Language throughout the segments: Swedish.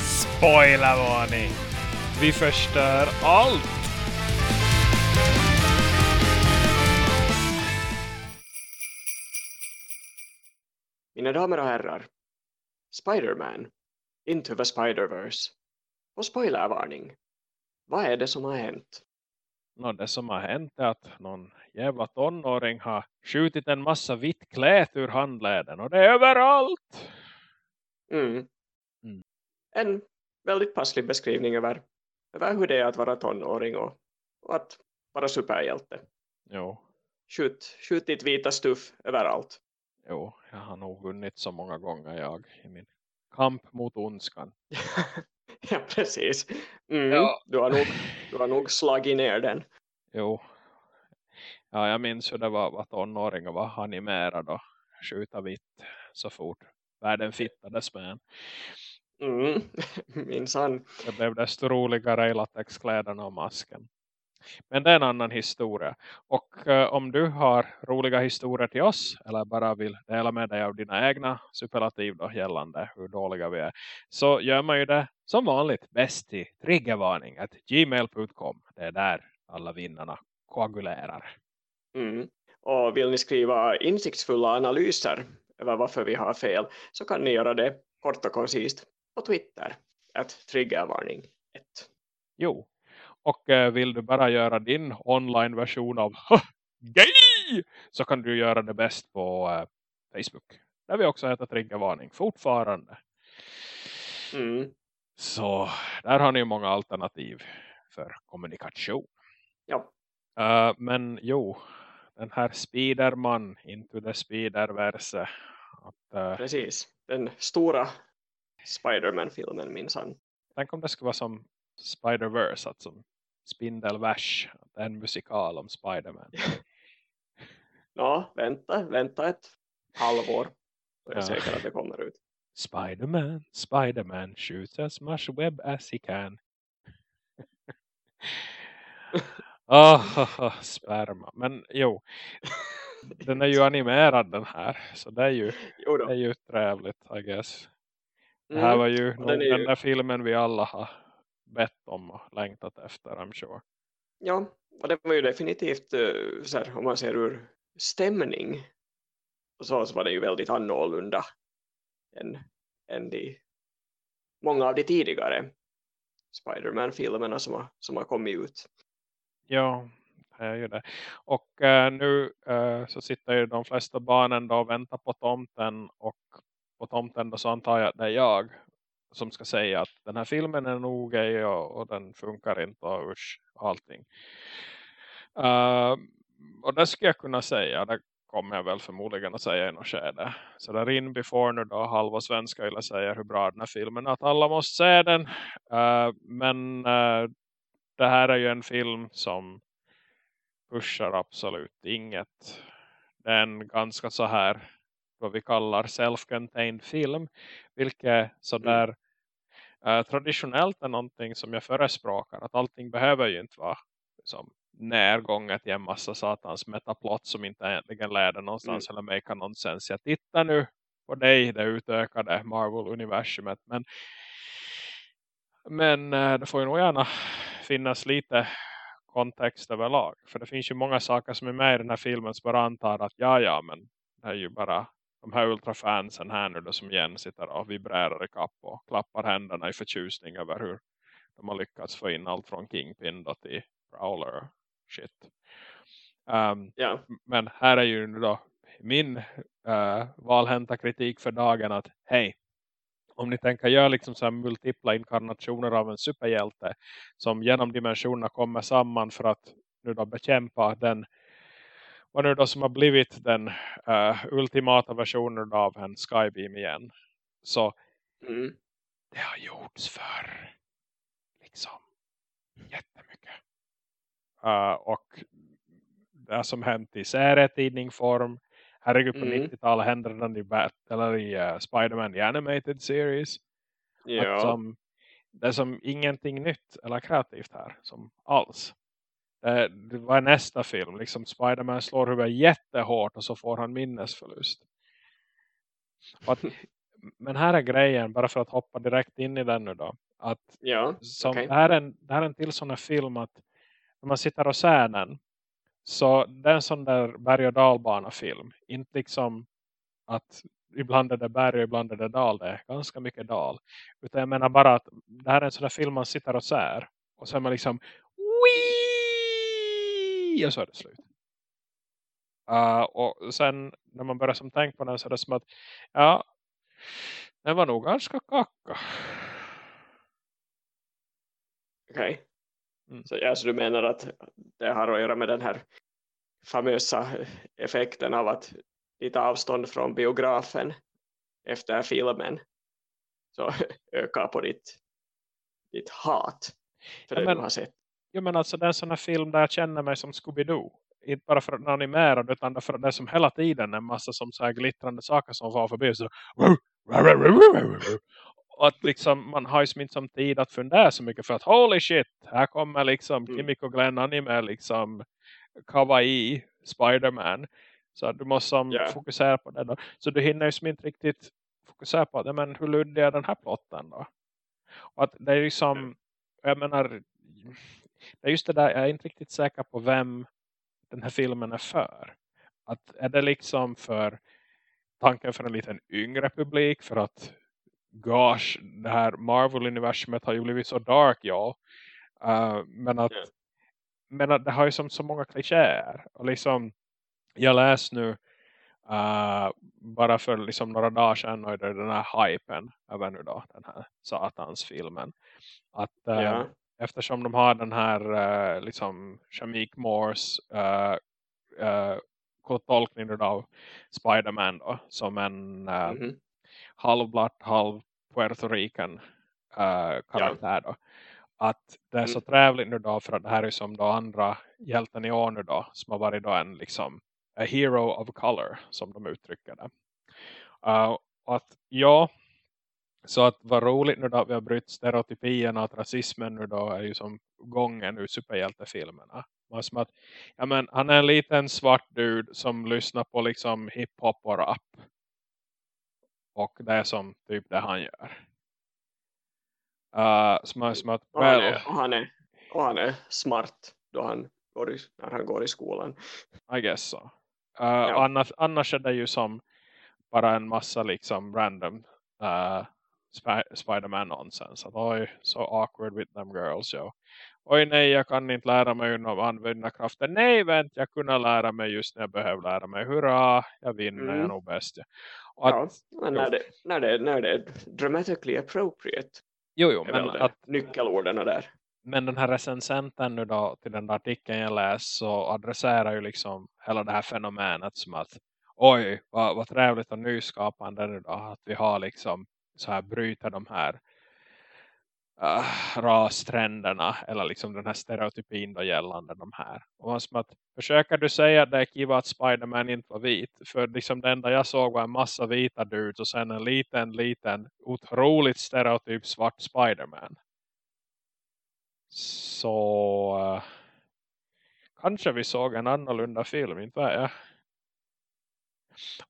Spoilervarning! Vi förstör allt! Mina damer och herrar, Spider-Man, Into the Spider-Verse. Och spoilervarning. Vad är det som har hänt? Nå, det som har hänt är att någon jävla tonåring har skjutit en massa vitt klät ur handleden. Och det är överallt! Mm. Mm. En väldigt passlig beskrivning över, över hur det är att vara tonåring och, och att vara superhjälte. Jo, Skjut, skjut ditt vita stuff överallt. jo, jag har nog vunnit så många gånger jag i min kamp mot ondskan. ja, precis. Mm. Ja. Du, har nog, du har nog slagit ner den. Jo. Ja, jag minns hur det var att vara tonåring och vara animerad och skjuta vitt så fort världen fittades med en. Mm. Minsann. Det blev desto roligare i latexkläderna och masken. Men det är en annan historia. Och eh, om du har roliga historier till oss eller bara vill dela med dig av dina egna superlativ då, gällande hur dåliga vi är. Så gör man ju det som vanligt bäst i triggervarning at gmail.com. Det är där alla vinnarna koagulerar. Mm. Och vill ni skriva insiktsfulla analyser över varför vi har fel så kan ni göra det kort och koncist på Twitter. Ett triggervarning 1. Jo. Och eh, vill du bara göra din online-version av "Huh, gay så kan du göra det bäst på eh, Facebook. Där vi också heter triggervarning fortfarande. Mm. Så där har ni många alternativ för kommunikation. Ja. Eh, men jo, den här Spiderman Into the Spiderverse. Att, eh, Precis. Den stora Spider-Man-filmen minsann. tänk om det skulle vara som Spider-Verse, att som Spindelvärs. En musikal om Spiderman. Ja, vänta, vänta ett halvår. Så är jag Ja. säker att det kommer ut. Spiderman, Spiderman shoots as much web as he can. oh, sperma. Men jo, den är ju animerad den här. Så det är ju, det är ju trevligt, I guess. Det här Mm. var ju nog den ju- den där filmen vi alla har bett om och längtat efter, I'm sure. Ja, och det var ju definitivt eh, så här, om man ser ur stämning så, så var det ju väldigt annorlunda än, än de, många av de tidigare Spider-Man-filmerna som har, som har kommit ut. Ja, det är ju det. Och eh, nu eh, så sitter ju de flesta barnen då och väntar på tomten. Och på tomten då så antar jag att det är jag som ska säga att den här filmen är nog och, och den funkar inte och usch, allting. Eh, och det skulle jag kunna säga. Det kommer jag väl förmodligen att säga i något skede. Så där in before nu då halva svenska eller säger hur bra den här filmen är. Att alla måste se den. Eh, men eh, det här är ju en film som pushar absolut inget. Det är en ganska så här vad vi kallar self-contained film. Vilket sådär eh, traditionellt är någonting som jag förespråkar. Att allting behöver ju inte vara som närgånget i en massa satans metaplott som inte egentligen leder någonstans eller make någon sens. Jag tittar nu på dig, det utökade Marvel-universumet. Men, men eh, det får ju nog gärna finnas lite kontext överlag. För det finns ju många saker som är med i den här filmen som bara antar att ja, ja, men det är ju bara de här ultrafansen här nu då som igen sitter och vibrerar i kapp och klappar händerna i förtjusning över hur de har lyckats få in allt från Kingpin då till Prowler shit. Um, Ja, men här är ju nu då min uh, valhänta kritik för dagen att hej, om ni tänker göra liksom så multipla inkarnationer av en superhjälte som genom dimensionerna kommer samman för att nu då bekämpa den vad nu då som har blivit den uh, ultimata versionen av en Skybeam igen. Så mm. det har gjorts för liksom jättemycket. Uh, och det som hänt i serietidningform herregud på Mm. 90-talet hände den i, eller i uh, Spider-Man The Animated Series. ja. Att som, det är som ingenting nytt eller kreativt här som alls. Det, det var nästa film. Liksom Spiderman slår huvudet jättehårt och så får han minnesförlust. Att, men här är grejen, bara för att hoppa direkt in i den nu då. Att Ja, som, okej. det, här är en, det här är en till sån här film att när man sitter och ser den så det är en sån där berg- och dalbana film. Inte liksom att ibland är det berg och ibland är det dal. Det är ganska mycket dal. Utan jag menar bara att det här är en sån där film man sitter och ser. Och så är man liksom Wii! Och så är det slut. Uh, och sen när man börjar som tänka på den så är det som att ja, den var nog ganska kacka. Okej. Mm. Så, ja, så du menar att det har att göra med den här famösa effekten av att ditt avstånd från biografen efter filmen så ökar på ditt, ditt hat för Ja, det men- du har sett. Jo men alltså det är en sån här film där jag känner mig som Scooby-Doo. Inte bara för att den är animerad utan för att det är som hela tiden en massa som så här glittrande saker som var förbi. Så, och att liksom man har ju som inte som tid att fundera så mycket för att holy shit, här kommer liksom Mm. Kimiko Glenn anime liksom kawaii Spider-Man. Så du måste som Ja. fokusera på det då. Så du hinner ju som inte riktigt fokusera på det. Men hur luddig är den här plotten då? Och att det är ju som, jag menar, det är just det där, jag är inte riktigt säker på vem den här filmen är för. Att är det liksom för tanken för en liten yngre publik för att gosh, det här Marvel-universumet har ju blivit så dark, ja. Uh, men att Ja. men att det har ju som så många klichéer. Och liksom, jag läste nu uh, bara för liksom några dagar sedan och den här hypen över nu då, den här satansfilmen. Att uh, Ja. Eftersom de har den här uh, liksom Shamik Moores uh, uh, tolkning nu då av Spider-Man då, som en uh, Mhm. halvblatt, halv Puerto Rican uh, karaktär då. Att det är så Mm. trevligt nu då för att det här är som då andra hjälten i år nu då som har varit då en liksom a hero of color som de uttrycker det. Uh, att ja så att vad roligt nu då att vi har brytt stereotypierna att rasismen nu då är ju som gången ur superhjältefilmerna. Man som att, ja men han är en liten svart dude som lyssnar på liksom hiphop och rap. Och det är som typ det han gör. Uh, som är som att, Och, han är, och, han är, och han är smart då han går i, när han går i skolan. I guess so. Uh, och annars, annars är det ju som bara en massa liksom random uh, Sp- Spider-Man nonsens. Att oj, så awkward with them girls. Jo. Oj nej, jag kan inte lära mig att använda kraften. Nej, vänt, jag kunde lära mig just när jag behöver lära mig. Hurra, jag vinner, jag är Mm. nog bäst. Ja. Och att, Ja, när det, när, det, när det är dramatically appropriate jo, jo, är men att nyckelorden där. Men den här recensenten nu då till den där artikeln jag läst så adresserar ju liksom hela det här fenomenet som att oj vad, vad trevligt och nyskapande nu då att vi har liksom så här bryter de här uh, rastrenderna eller liksom den här stereotypin då gällande de här. Och man som att försöker du säga att det är kiva att Spiderman inte var vit för liksom det enda jag såg var en massa vita dudes och sen en liten liten otroligt stereotyp svart Spiderman. Så uh, kanske vi såg en annorlunda film, inte vet jag.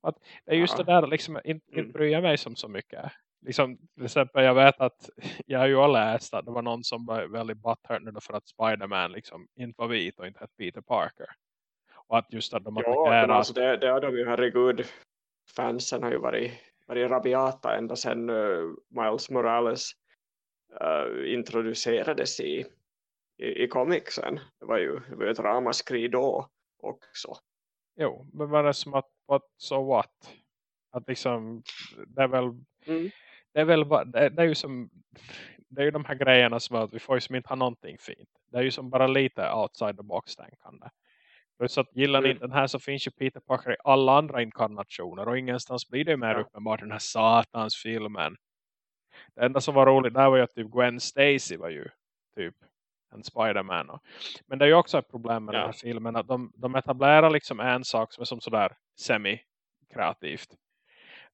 Att det är just Ja. det där, liksom, inte, Mm. inte bryr mig som så mycket. Liksom, till exempel, jag vet att jag har ju läst att det var någon som var väldigt butthurt för att Spider-Man liksom inte var vit och inte hette Peter Parker. Och att just att de Ja, men alltså det, det har de ju, herregud. Fansen har ju varit, varit rabiata ända sedan uh, Miles Morales uh, introducerades i, i, i comicsen. Det var ju, det var ett ramaskri då också. Jo, men var det som att, what, so what? Att liksom, det är väl Mm. Det är väl bara- det, det är ju som det är ju de här grejerna som att vi får ju som inte ha någonting fint. Det är ju som bara lite outside the box tänkande. Plus att gillar ni Mm. inte den här så finns ju Peter Parker i alla andra inkarnationer och ingenstans blir det mer Ja. uppenbart den här satans filmen. Det enda som var roligt där var ju att typ Gwen Stacy var ju typ en Spider-Man. Men det är ju också ett problem med Ja. den här filmen att de, de etablerar liksom en sak som är som sådär semi-kreativt.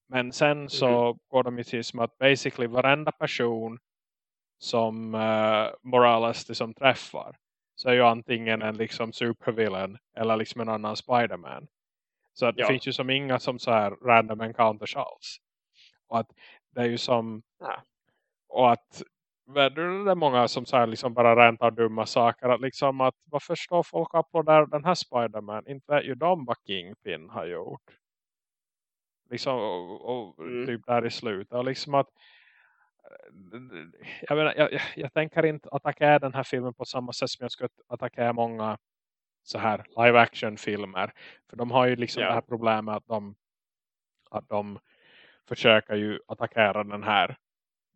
Men sen så går de ju till som att basically varenda person som uh, Morales liksom träffar så är ju antingen en liksom supervillain eller liksom en annan Spiderman. Så att det Ja. finns ju som inga som så här random encounters alls. Och att det är ju som Ja. och att det är många som så här liksom bara räntar dumma saker. Att liksom att varför står folk och applåderar den här Spiderman? Inte vet ju de vad Kingpin har gjort. Liksom och, och Mm. typ där i slutet. Och liksom att jag, menar, jag, jag, tänker inte attackera den här filmen på samma sätt som jag skulle attackera många så här live action filmer. För de har ju liksom Ja. det här problemet att de, att de försöker ju attackera den här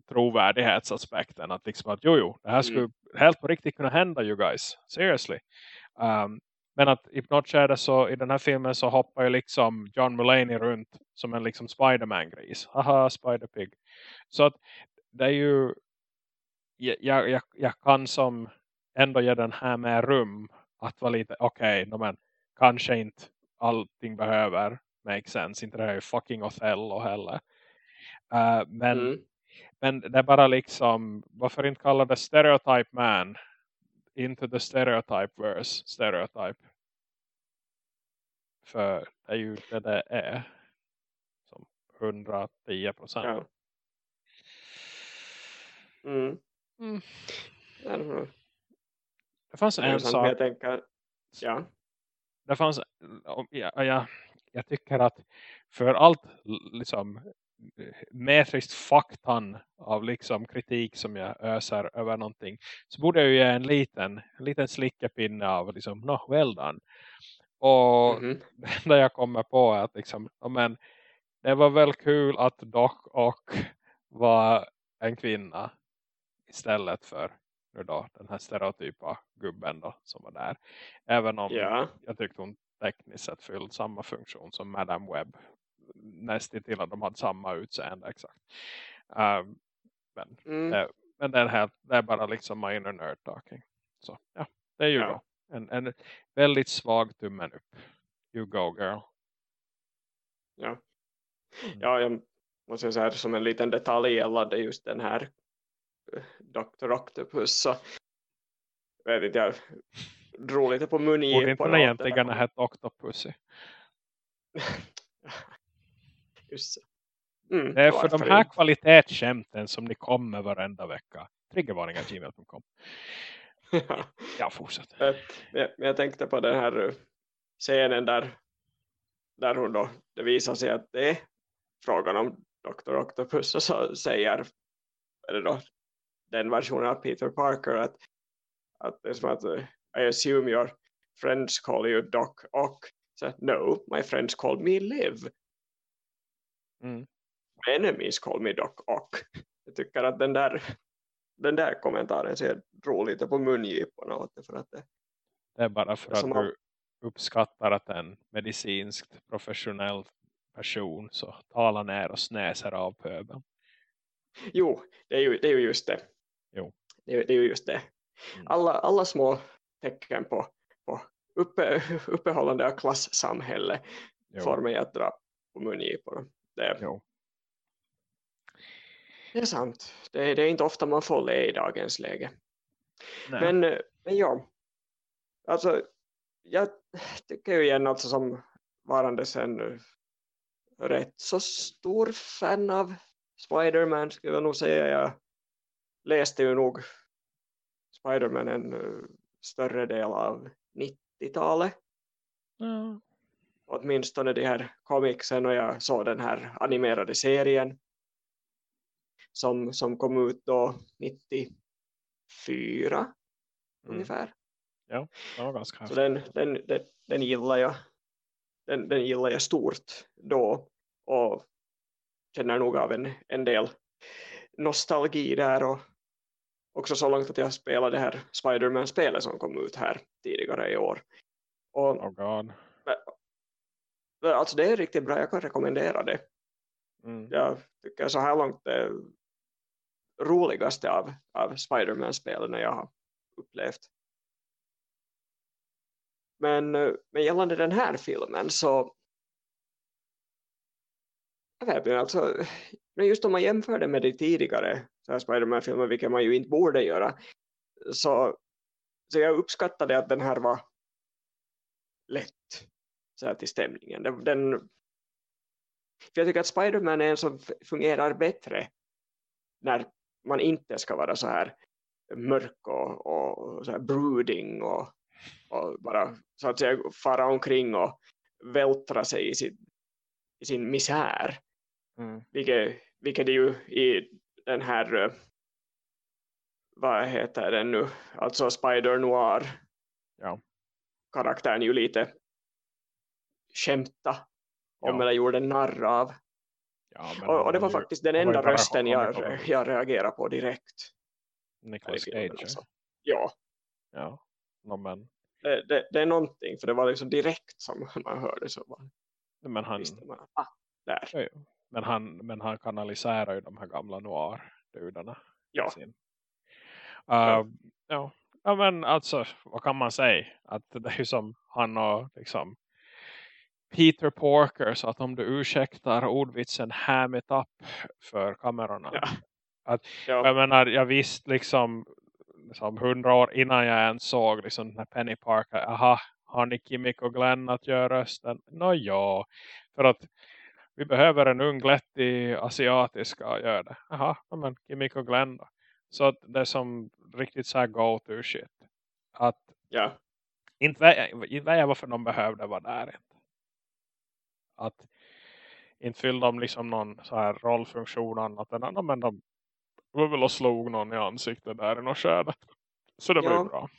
trovärdighetsaspekten. Att liksom att jo, jo det här skulle Mm. helt på riktigt kunna hända you guys. Seriously. Um, men att i något skede så i den här filmen så hoppar ju liksom John Mulaney runt som en liksom Spiderman-gris. Haha, Spider-Pig. Så att det är ju jag, jag, jag, kan som ändå ge den här med rum att vara lite okej, okay, men kanske inte allting behöver make sense. Inte det här är ju fucking Othello heller. Uh, men, Mm. men det är bara liksom varför inte kalla det stereotype man into the stereotype verse stereotype. För det är ju det det är. Som 110 procent. Ja. Mm. Mm. Det fanns en sak jag tänker, ja. det fanns, om- ja, ja, jag tycker att för allt liksom metriskt faktan av liksom kritik som jag öser över någonting så borde jag ju ge en liten, en liten slickepinne av liksom, no, well done. Och Mhm. det jag kommer på är att liksom, men, det var väl kul att Doc och var en kvinna istället för nu då, den här stereotypa gubben då, som var där. Även om Ja. jag tyckte hon tekniskt sett fyllde samma funktion som Madame Webb. Nästan till att de hade samma utseende exakt. Um, men, Mm. det, men det, är helt, det är bara liksom minor nerd talking. Så ja, det är ju Ja. En, en väldigt svag tummen upp. You go girl. Ja. ja, jag måste säga som en liten detalj gällande just den här eh, Dr. Octopus så vet inte jag drog lite på Borde mungiporna inte den egentligen där. ha hett Octopussy? Just. Mm, Det är för de här inte? kvalitetsskämten som ni kommer varenda vecka. Triggervarningar.gmail.com ja. Ja, fortsätt. Eh, jag, jag tänkte på den här eh, scenen där, där hon då, det visar sig att det är frågan om Dr. Octopus och så säger det då, den versionen av Peter Parker att, att det är som att eh, I assume your friends call you Doc Ock. Så, no, my friends call me Liv. Mm. Enemies call me Doc Ock. Jag tycker att den där, den där kommentaren ser drog lite på mungiporna för att det, Det är bara för att du uppskattar att en medicinskt professionell person så talar ner och snäser av pöbeln. Jo, det är ju, det är ju just det. Jo. Det, är, det är ju just det. Mm. Alla, alla små tecken på, på uppe, uppehållande av klassamhälle Jo. får mig att dra på mungiporna. Det, Jo. det är sant. Det, det är inte ofta man får le i dagens läge. Nej. Men, eh, men ja, alltså jag tycker ju igen alltså som varandes en eh, rätt så stor fan av Spider-Man skulle jag nog säga. Jag läste ju nog Spider-Man en eh, större del av 90-talet. ja. Åtminstone de här comicsen och jag såg den här animerade serien som, som kom ut då 94 Mm. ungefär. Det var ganska Så den, den, den, den gillar jag. Den, den gillar jag stort då. Och känner nog av en, en del nostalgi där. Och också så långt att jag spelade det här Spider-Man-spelet som kom ut här tidigare i år. Och Oh god. Alltså det är riktigt bra, jag kan rekommendera det. Mm. Jag tycker så här långt det roligaste av, av Spider-Man-spelen jag har upplevt. Men, eh, men gällande den här filmen så jag vet alltså, men just om man jämför det med de tidigare Spider-Man-filmer, vilket man ju inte borde göra, så så jag uppskattade att den här var lätt så här till stämningen. Den, den, för jag tycker att Spiderman är en som fungerar bättre när man inte ska vara så här mörk och, och så här brooding och, och bara så att säga fara omkring och vältra sig i sin, i sin misär. Mm. Vilket, vilket är ju i den här eh, vad heter den nu alltså Spider Noir ja. karaktären ju lite skämta om ja. eller gjorde narr av ja, och, och, det var ju, faktiskt den enda rösten jag, jag reagerade på direkt Nicolas Cage alltså. ja, ja. No, men. Det, det, det, är någonting för det var liksom direkt som man hörde så man, men han, man, ah, där. Men han, men han kanaliserar ju de här gamla noir-dudarna. Ja. Sin. Uh, ja. ja. men alltså, vad kan man säga? Att det är ju som han och liksom Peter Porker så att om du ursäktar ordvitsen ham it up för kamerorna. Ja. Att, ja. Jag menar, jag visste liksom, liksom hundra år innan jag ens såg liksom när Penny Parker, aha, har ni Kimmik och Glenn att göra rösten? Nå ja, för att vi behöver en ung glättig asiatiska att göra det. Jaha, men Kimmik och Glenn då. Så att det är som riktigt så här go-to shit. Att ja. inte vet jag varför de behövde vara där inte. Att inte fyllde de liksom någon så här rollfunktion annat än att men de var väl och slog någon i ansiktet där i något skärde. Så det var ja. ju bra.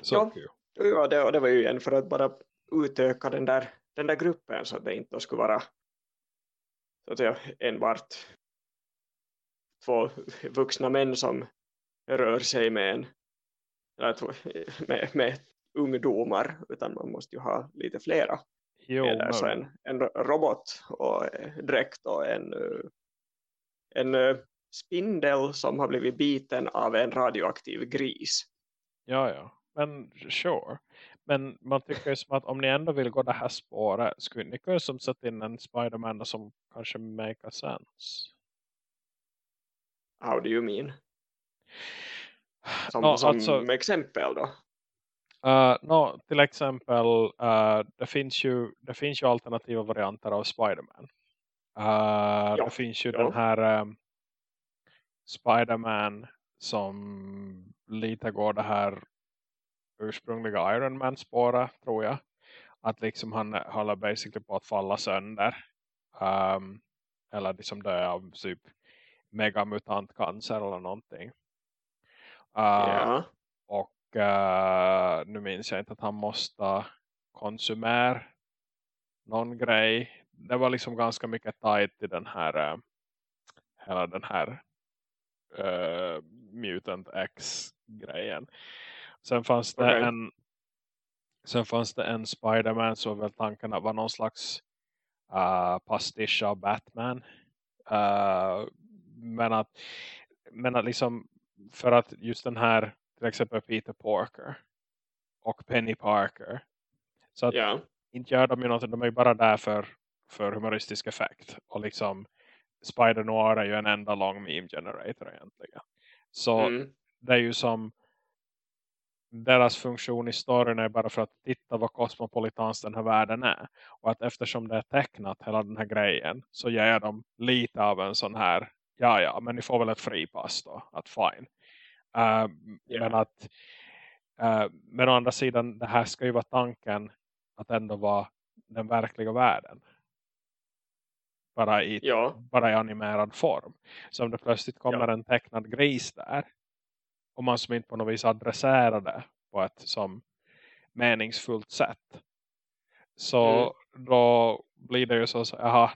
Så ja, ja det, det var ju en för att bara utöka den där den där gruppen så att det inte skulle vara så att säga enbart två vuxna män som rör sig med en med, med ungdomar utan man måste ju ha lite flera jo, men... så en, en robot och dräkt och en en spindel som har blivit biten av en radioaktiv gris ja ja, men sure men man tycker ju som att om ni ändå vill gå det här spåret skulle ni kunna som sätta in en Spiderman som kanske make a sense. How do you mean? Som, no, som alltså, exempel då? Uh, no, till exempel uh, det, finns ju, det finns ju alternativa varianter av Spiderman. Uh, ja. Det finns ju ja. den här um, Spiderman som lite går det här ursprungliga Iron Man spåra tror jag. Att liksom han håller basically på att falla sönder. Um, eller liksom dö av typ megamutant cancer eller någonting. Uh, ja. Uh, nu minns jag inte att han måste konsumera någon grej. Det var liksom ganska mycket tight i den här uh, hela den här uh, Mutant X-grejen. Sen fanns det okay. en sen fanns det en Spiderman så väl tanken att vara någon slags uh, pastisch av Batman. Uh, men att men att liksom för att just den här till exempel Peter Porker och Penny Parker så att yeah. inte gör de ju något, de är ju bara där för, för humoristisk effekt och liksom Spider Noir är ju en enda lång meme generator egentligen. Så mm. det är ju som deras funktion i storyn är bara för att titta vad kosmopolitans den här världen är. Och att eftersom det är tecknat hela den här grejen så ger de lite av en sån här ja ja, men ni får väl ett fripass då. Att fine. Yeah. Men att uh, men å andra sidan det här ska ju vara tanken att ändå vara den verkliga världen. Bara i, ja. bara i animerad form. Så om det plötsligt kommer ja. en tecknad gris där om man som inte på något vis adresserar det på ett som meningsfullt sätt. Så mm. då blir det ju så att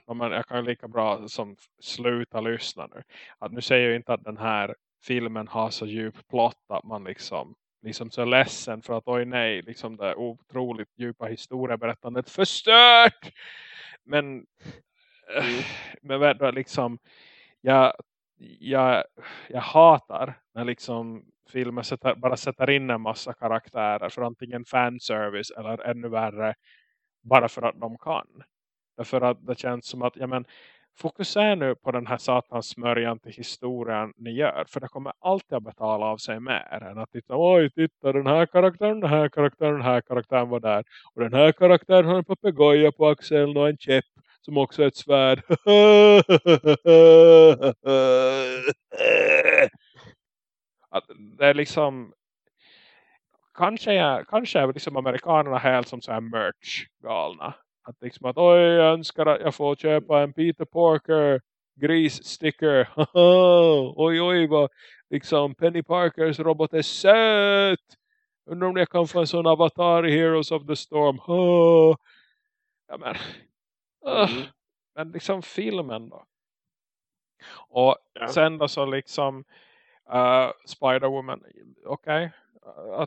jag kan ju lika bra som sluta lyssna nu. Att nu säger jag inte att den här filmen har så djup plott att man liksom liksom så ledsen för att oj nej, liksom det otroligt djupa historieberättandet förstört. Men mm. men liksom jag jag, jag hatar när liksom filmer sätter, bara sätter in en massa karaktärer för antingen fanservice eller ännu värre bara för att de kan. Därför att det känns som att ja, men, fokusera nu på den här satans smörjan till historien ni gör. För det kommer alltid att betala av sig mer än att titta, oj titta den här karaktären, den här karaktären, den här karaktären var där. Och den här karaktären har en papegoja på axeln och en käpp som också är ett svärd. att det är liksom kanske är, kanske är liksom amerikanerna helt som så här merch galna. Att liksom att oj jag önskar att jag får köpa en Peter Parker grissticker. oj oj vad liksom Penny Parkers robot är söt. Undrar om jag kan få en sån avatar i Heroes of the Storm. Ja men. Mm. men liksom filmen då. Och ja. sen då så liksom uh, Spider-Woman. Okej. Okay. Uh,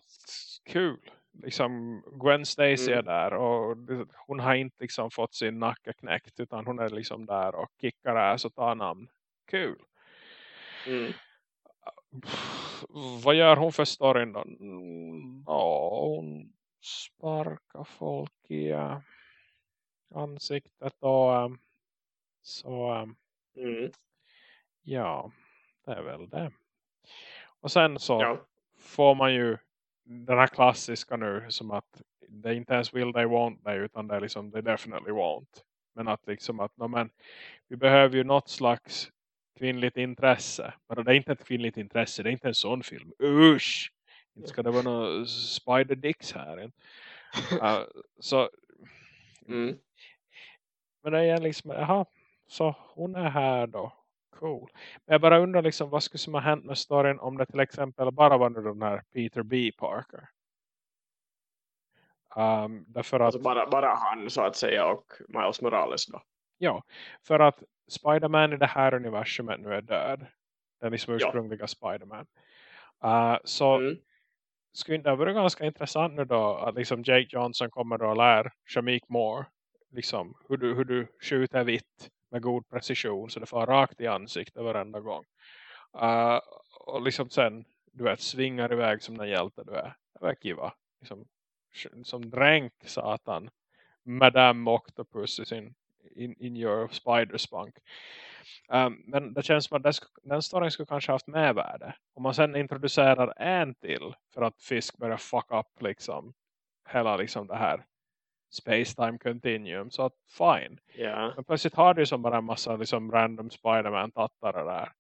kul liksom Gwen Stacy mm. är där och hon har inte liksom fått sin nacke knäckt utan hon är liksom där och kickar ass och tar namn. Kul. Mm. Vad gör hon för storyn då? Ja, hon sparkar folk i uh, ansiktet och um, så um, mm. ja, det är väl det. Och sen så ja. får man ju den här klassiska nu som att det inte ens will they won't they utan det är liksom they definitely won't. Men att liksom att no, men, vi behöver ju något slags kvinnligt intresse. Men det är inte ett kvinnligt intresse, det är inte en sån film. Usch! Inte ska det vara några spider dicks här. Uh, så mm. men det är liksom, jaha, så hon är här då cool. Men jag bara undrar liksom, vad skulle som ha hänt med storyn om det till exempel bara var nu den här Peter B. Parker. Um, därför alltså att, bara, bara han så att säga och Miles Morales då. Ja, för att Spiderman i det här universumet nu är död. Den liksom ursprungliga ja. Spiderman. Uh, så mm. skulle det vara ganska intressant nu då att liksom Jake Johnson kommer då och lär Shamik Moore liksom hur du, hur du skjuter vitt med god precision så det får rakt i ansiktet varenda gång. Uh, och liksom sen, du vet, svingar iväg som den hjälte du är. Det verkar ju vara liksom, som dränk satan Madame Octopus i sin in, in your spider spunk. Um, men det känns som att den storyn skulle kanske haft med värde. Om man sen introducerar en till för att fisk börjar fuck up liksom hela liksom det här space-time continuum. Så att fine. Yeah. Men plötsligt har du som bara en massa liksom random Spiderman-tattare där.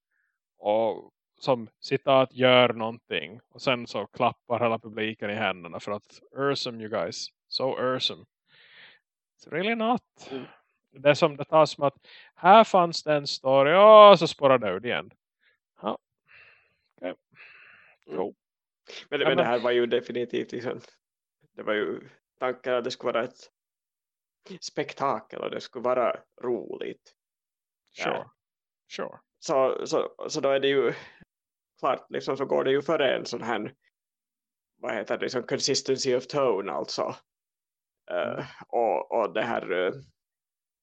Och som sitter och gör någonting. Och sen så klappar hela publiken i händerna för att awesome you guys. So awesome. It's really not. Mm. Det är som det tas som att här fanns det en story. Och så spårar det ut igen. Ja. Okay. Mm. Cool. Men, men det här var ju definitivt liksom, det var ju tanken att det skulle vara ett spektakel och det skulle vara roligt. Sure. Ja. sure. Så, så, så då är det ju klart, liksom så går det ju för en sån här vad heter det, liksom consistency of tone alltså. Uh, och, och det här uh,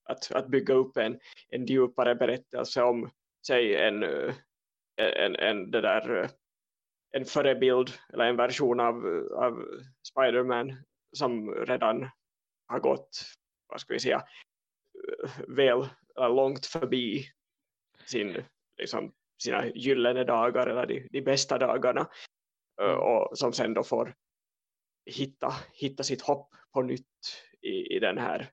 att, att bygga upp en, en djupare berättelse om säg en, uh, en, en det där en förebild eller en version av, av Spiderman som redan har gått, vad ska vi säga, väl långt förbi sin, liksom, sina gyllene dagar eller de, de bästa dagarna mm. och som sen då får hitta, hitta sitt hopp på nytt i, i den här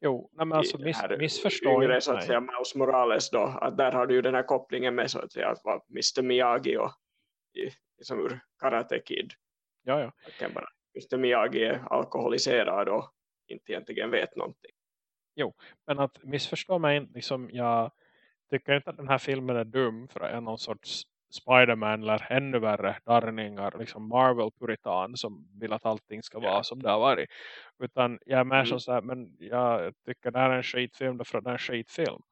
Jo, men alltså miss, missförstå yngre, så att säga, Miles Morales då, att där har du ju den här kopplingen med så att säga, Mr. Miyagi och liksom ur Karate Kid. Ja, ja. kan bara Mr. Miyagi är alkoholiserad och inte egentligen vet någonting. Jo, men att missförstå mig liksom, jag tycker inte att den här filmen är dum för att är någon sorts Spiderman eller ännu värre darningar, liksom Marvel-puritan som vill att allting ska vara som det har varit. Utan jag är mer mm. så här, men jag tycker det här är en skitfilm därför att det är en skitfilm.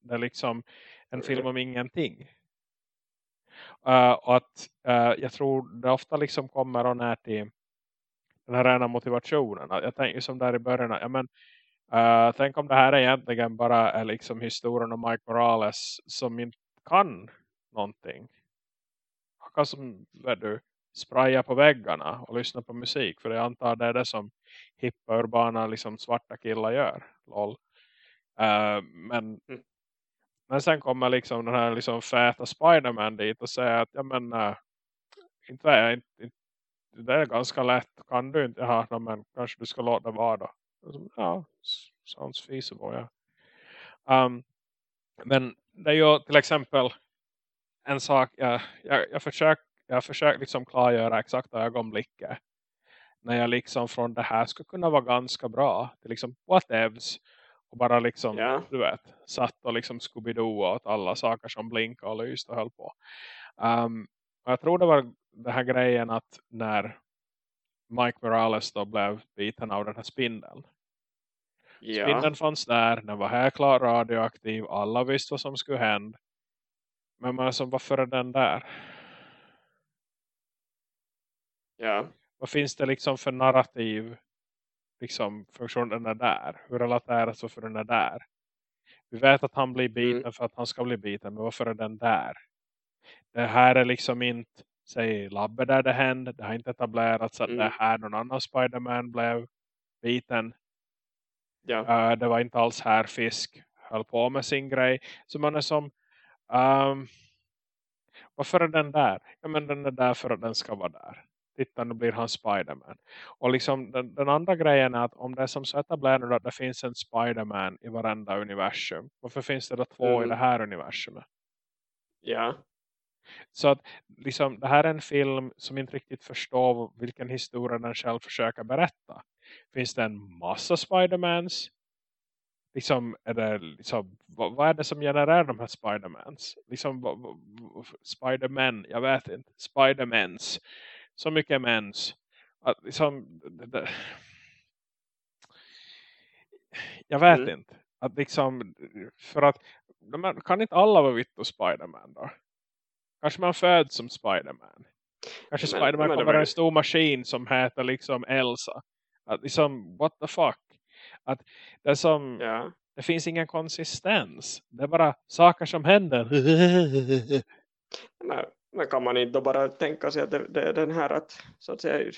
Det är liksom en film om ingenting. Uh, och att uh, jag tror det ofta liksom kommer och när till den här rena motivationen. Jag tänker som där i början, ja men uh, tänk om det här egentligen bara är liksom historien om Mike Morales som inte kan någonting. Han kan som du, spraya på väggarna och lyssna på musik. För jag antar det är det som hippa urbana liksom svarta killar gör. Lol. Uh, men mm. Men sen kommer liksom den här liksom fäta Spiderman dit och säger att ja men äh, inte, inte, inte, det är ganska lätt. Kan du inte? Ja, men kanske du ska låta det vara då. Ja, sounds feasible, ja. Um, men det är ju till exempel en sak, jag, jag, jag försöker jag försöker liksom klargöra exakta ögonblicket när jag liksom från det här skulle kunna vara ganska bra till liksom whatevs och bara liksom, Ja. du vet, satt och liksom Scooby-Doo åt alla saker som blinkade och lyste och höll på. Um, och jag tror det var den här grejen att när Mike Morales då blev biten av den här spindeln. Ja. Spindeln fanns där, den var här klar radioaktiv, alla visste vad som skulle hända. Men man som varför är den där? Ja. Vad finns det liksom för narrativ liksom funktion den är där? Hur relateras varför den är där? Vi vet att han blir biten Mm. för att han ska bli biten. Men varför är den där? Det här är liksom inte säg labbet där det hände. Det har inte etablerats att Mm. det här någon annan Spiderman blev biten. Ja. Uh, det var inte alls här fisk höll på med sin grej. Så man är som um, varför är den där? Ja men den är där för att den ska vara där. Titta nu blir han Spiderman. Och liksom den, den andra grejen är att om det är som så etablerat att det finns en Spiderman i varenda universum. Varför finns det då två Mm. i det här universumet? Ja. Så att liksom, det här är en film som inte riktigt förstår vilken historia den själv försöker berätta. Finns det en massa Spidermans? Liksom, är det, liksom, vad, vad är det som genererar de här Spidermans? Liksom, Spiderman, jag vet inte. Spidermans. Så mycket mens. Att liksom, det, det, jag vet Mm. inte. Att liksom, för att kan inte alla vara vitt och Spiderman då? Kanske man föds som Spiderman. Kanske Men- Spiderman det kommer var ju- en stor maskin som heter liksom Elsa. Att liksom, what the fuck? Att det som, Ja. det finns ingen konsistens. Det är bara saker som händer. Men, men kan man inte bara tänka sig att det, det är den här att så att säga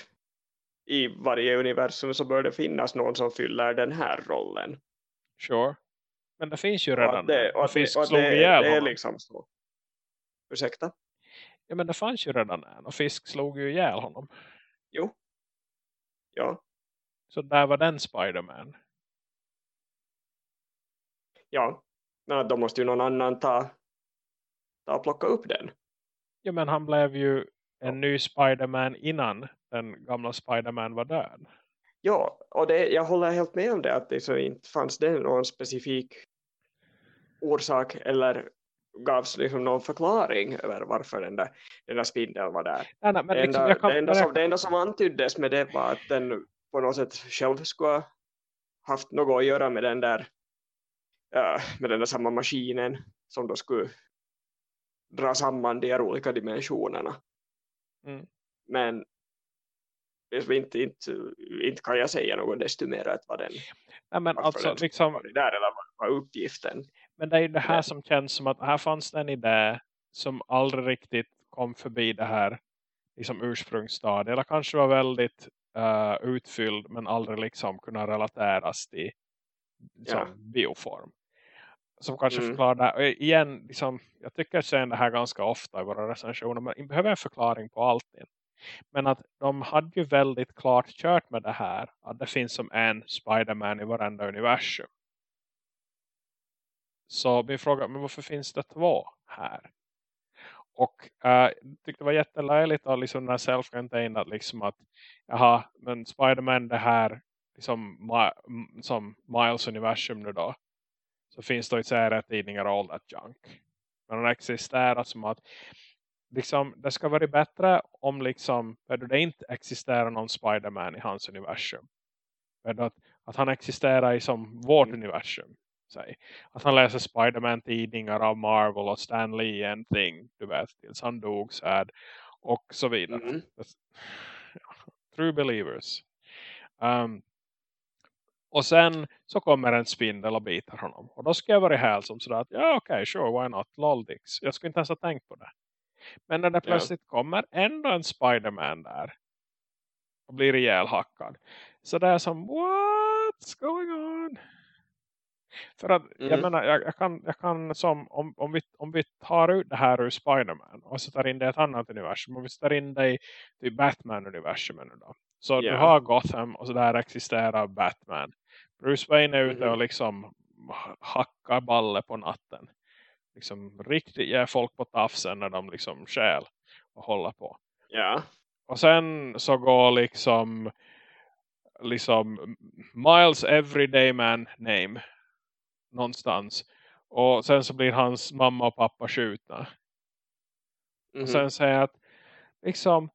i varje universum så bör det finnas någon som fyller den här rollen. sure. Men det finns ju Och redan. att det, och det, och att slog det, det är liksom så. Ursäkta? Ja men det fanns ju redan en. Och Fisk slog ju ihjäl honom. Jo. Ja. Så där var den Spiderman. Ja. Att då måste ju någon annan ta, ta och plocka upp den. Ja men han blev ju en ny Spiderman innan den gamla Spiderman var död. Ja, och det, jag håller helt med om det att det så inte fanns det någon specifik orsak eller gavs liksom någon förklaring över varför den där, den där spindeln var där. Nej, nej, men Det liksom, enda, kan, det, enda som, det enda som antyddes med det var att den på något sätt själv skulle ha haft något att göra med den där ja, med den där samma maskinen som då skulle dra samman de här olika dimensionerna. Mm. Men liksom inte, inte, inte kan jag säga något desto mer att vad den nej, men alltså liksom, var där eller vad var uppgiften. Men det är ju det här som känns som att här fanns det en idé som aldrig riktigt kom förbi det här liksom ursprungsstadiet. Eller kanske var väldigt uh, utfylld men aldrig liksom kunna relateras till som Ja. bioform. Som kanske Mm. förklarar det här. Igen, liksom, jag tycker jag säger det här ganska ofta i våra recensioner. Men behöver en förklaring på allting. Men att de hade ju väldigt klart kört med det här. Att det finns som en Spiderman i varenda universum. Så min fråga, men varför finns det två här? Och uh, jag tyckte det var jättelöjligt att liksom den här self-contained att liksom att jaha, men Spiderman det här liksom som Miles universum nu då så finns det i serietidningar och all that junk. Men den existerar som att liksom, det ska vara bättre om liksom, det inte existerar någon Spiderman i hans universum. Att, att han existerar i som vårt Mm. universum. Säg. Att han läser Spiderman-tidningar av Marvel och Stan Lee and thing. Du vet, tills han dog sad. Och så vidare. Mm. True believers. Um, och sen så kommer en spindel och biter honom. Och då ska jag vara här som sådär att ja okej, okay, sure, why not, loldix. Jag skulle inte ens ha tänkt på det. Men när det plötsligt kommer ändå en Spiderman där. Och blir ihjälhackad. Så det är som, what's going on? För att Mm. jag menar, jag, jag kan, jag kan som, om, om, vi, om vi tar ut det här ur Spider-Man och sätter in det i ett annat universum. Om vi sätter in det i, i Batman-universumen nu då. Så Ja. du har Gotham och så där existerar Batman. Bruce Wayne är ute Mhm. och liksom hackar balle på natten. Liksom riktigt ger folk på tafsen när de liksom skäl och håller på. Ja. Och sen så går liksom liksom Miles Everyday Man name någonstans. Och sen så blir hans mamma och pappa skjutna. Mhm. Och sen säger att liksom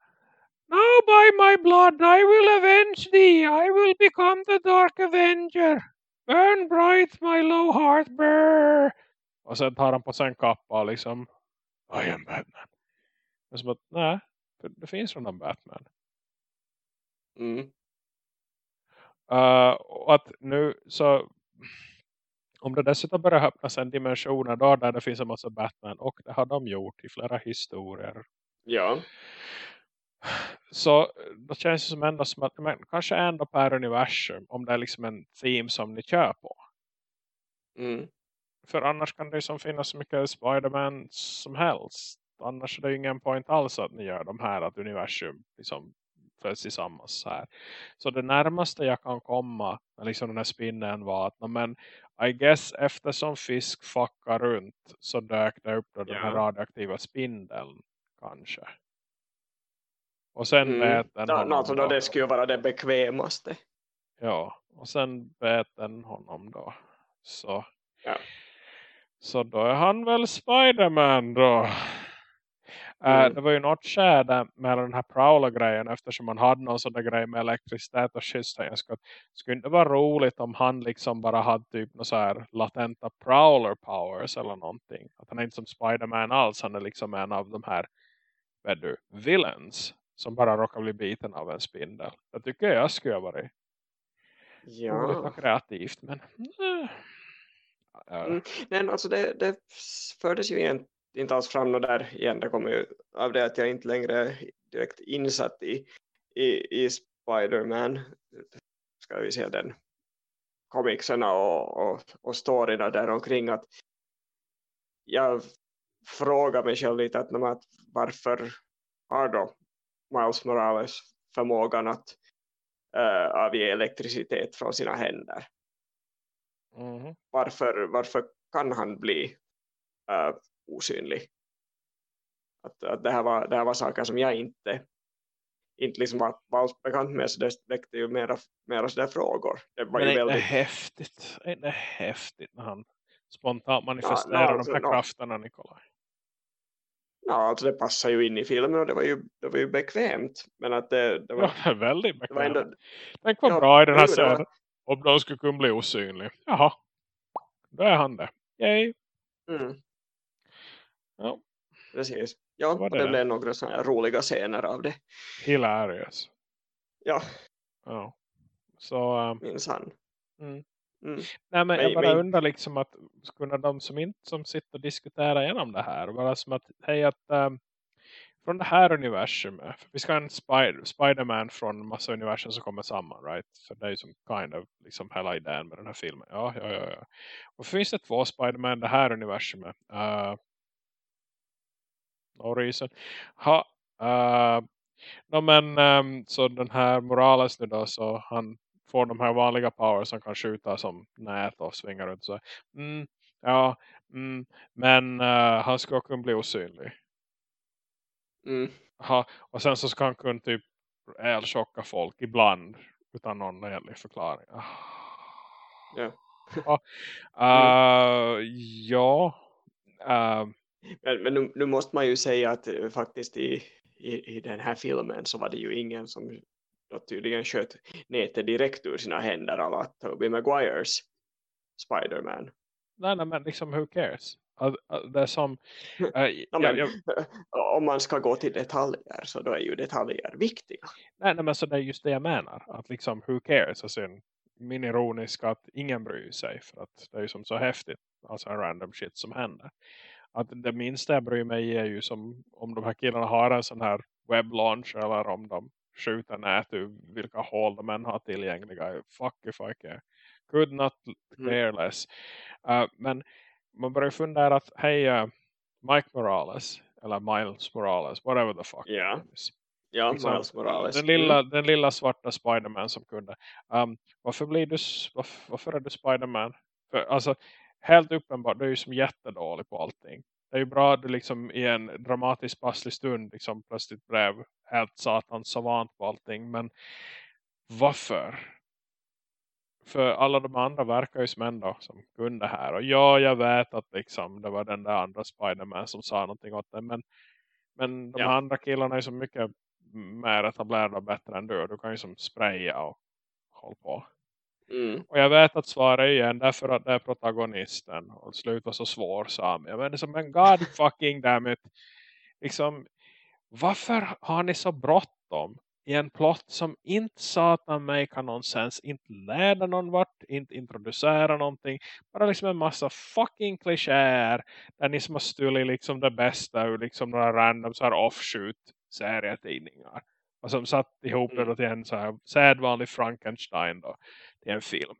Now by my blood I will avenge thee. I will become the Dark Avenger. Burn bright my low heart burr. Och sen tar han på sig en kappa och liksom I am Batman. Men som att nej, det finns redan Batman. Mm. Uh, och att nu så om det dessutom börjar öppnas en dimensioner då där det finns en massa Batman och det har de gjort i flera historier Ja. så då känns det som ändå som att men, kanske ändå per universum om det är liksom en theme som ni kör på Mm. för annars kan det ju som finnas så mycket Spider-Man som helst annars är det ju ingen point alls att ni gör de här att universum liksom föds tillsammans så här. Så det närmaste jag kan komma med liksom den här spinnen var att men, I guess eftersom fisk fuckar runt så dök det upp då den här Ja. radioaktiva spindeln kanske. Och sen Mm. bet den Ja, honom alltså då då. det skulle ju vara det bekvämaste. Ja, och sen bet den honom då. Så, Ja. så då är han väl Spiderman då. Eh, Mm. det var ju något skärde med den här Prowler-grejen eftersom man hade någon sån där grej med elektricitet och jag skulle, skulle inte vara roligt om han liksom bara hade typ några så här latenta Prowler powers eller någonting. Att han är inte som Spider-Man alls. Han är liksom en av de här vet du, villains som bara råkar bli biten av en spindel. Det tycker jag skulle ha varit roligt Ja. och kreativt. Men ja, Mm. Nej, alltså det, det fördes ju igen, inte alls fram något där igen. Det kommer ju av det att jag inte längre är direkt insatt i, i, i Spider-Man. Ska vi se den comicserna och, och, och storyna där omkring att jag frågar mig själv lite att, att varför har då Miles Morales förmågan att uh, avge elektricitet från sina händer? mhm. varför, varför kan han bli uh, osynlig? Att, att det, här var, det här var saker som jag inte, inte liksom var, var alls bekant med så det väckte ju mera, mera sådär frågor. Det var Men ju väldigt, häftigt? Det häftigt när han spontant manifesterar Ja, no, alltså, de här no. krafterna Nikolaj? ja, alltså det passar ju in i filmen och det var ju, det var ju bekvämt. Men att det, det, var, Ja, väldigt det var bekvämt. ändå, Tänk vad ja, bra i den här var- serien. Om de skulle kunna bli osynlig. Jaha. Då är han det. Yay. mm, Ja, precis. Ja, det det det. blev några sådana här roliga scener av det. hilarious. Ja, Ja. Så, um, minsann. mm. Mm. nej men jag bara undrar liksom att skulle de som inte som sitter och diskuterar igenom det här bara som att, hej att um, från det här universumet, för vi ska ha en Spider- Spider-Man från massa universum som kommer samman, right? Så det är ju som kind of liksom hela idén med den här filmen. Ja, ja, ja. ja. Och finns det två Spider-Man det här universumet? Uh, no reason. Ha, uh, no, men um, så den här Morales nu då, så han får de här vanliga powers som kan skjuta som nät och svinga runt. Så, mm, ja, mm, men uh, han ska kunna bli osynlig. Mm. Ha, och sen så ska han kunna typ elchocka folk ibland utan någon egentlig förklaring. Ah. Ja. Ja, uh, ja. Uh, Men, men nu, nu måste man ju säga att eh, faktiskt i, i, i den här filmen så var det ju ingen som tydligen sköt nätet direkt ur sina händer av att Tobey Maguires Spider-Man. nej, nej, men liksom who cares? Det är som... Ja, jag, men, jag, Om man ska gå till detaljer så då är ju detaljer viktiga. nej, nej, men så det är just det jag menar. Att liksom who cares? Alltså min ironiska att ingen bryr sig. För att det är ju som så häftigt. Alltså en random shit som händer. Att det minsta jag bryr mig är ju som om de här killarna har en sån här webblaunch eller om de skjuter nät ur vilka hål de än har tillgängliga. Fuck if I care. could not Mm. care less. Uh, men man börjar fundera att hej uh, Mike Morales eller Miles Morales, whatever the fuck is. Ja, Liksom, Miles Morales. Den lilla, den lilla svarta Spiderman som kunde. Um, varför, blir du, varför, varför är du Spiderman? För, alltså, helt uppenbart, du är ju som jättedålig på allting. Det är ju bra att du liksom i en dramatisk passlig stund liksom plötsligt blev helt satans savant på allting. Men varför? För alla de andra verkar ju som ändå som kunde här. Och ja, jag vet att liksom det var den där andra Spiderman som sa någonting åt det. Men, men de Ja. andra killarna är så mycket mer etablerade och bättre än du. Du kan ju som spraya och hålla på. Mm. Och jag vet att svaret är igen därför att det är protagonisten. Och sluta så svår sam. Jag menar som en god fucking damn it. Liksom, varför har ni så bråttom i en plott som inte satan make nonsens, inte leder någon vart, inte introducerar någonting. Bara liksom en massa fucking klichéer där ni som har stulit liksom det bästa ur liksom några random så här offshoot serietidningar. Och som satt ihop det Mm. till en så här sedvanlig Frankenstein då, till en film.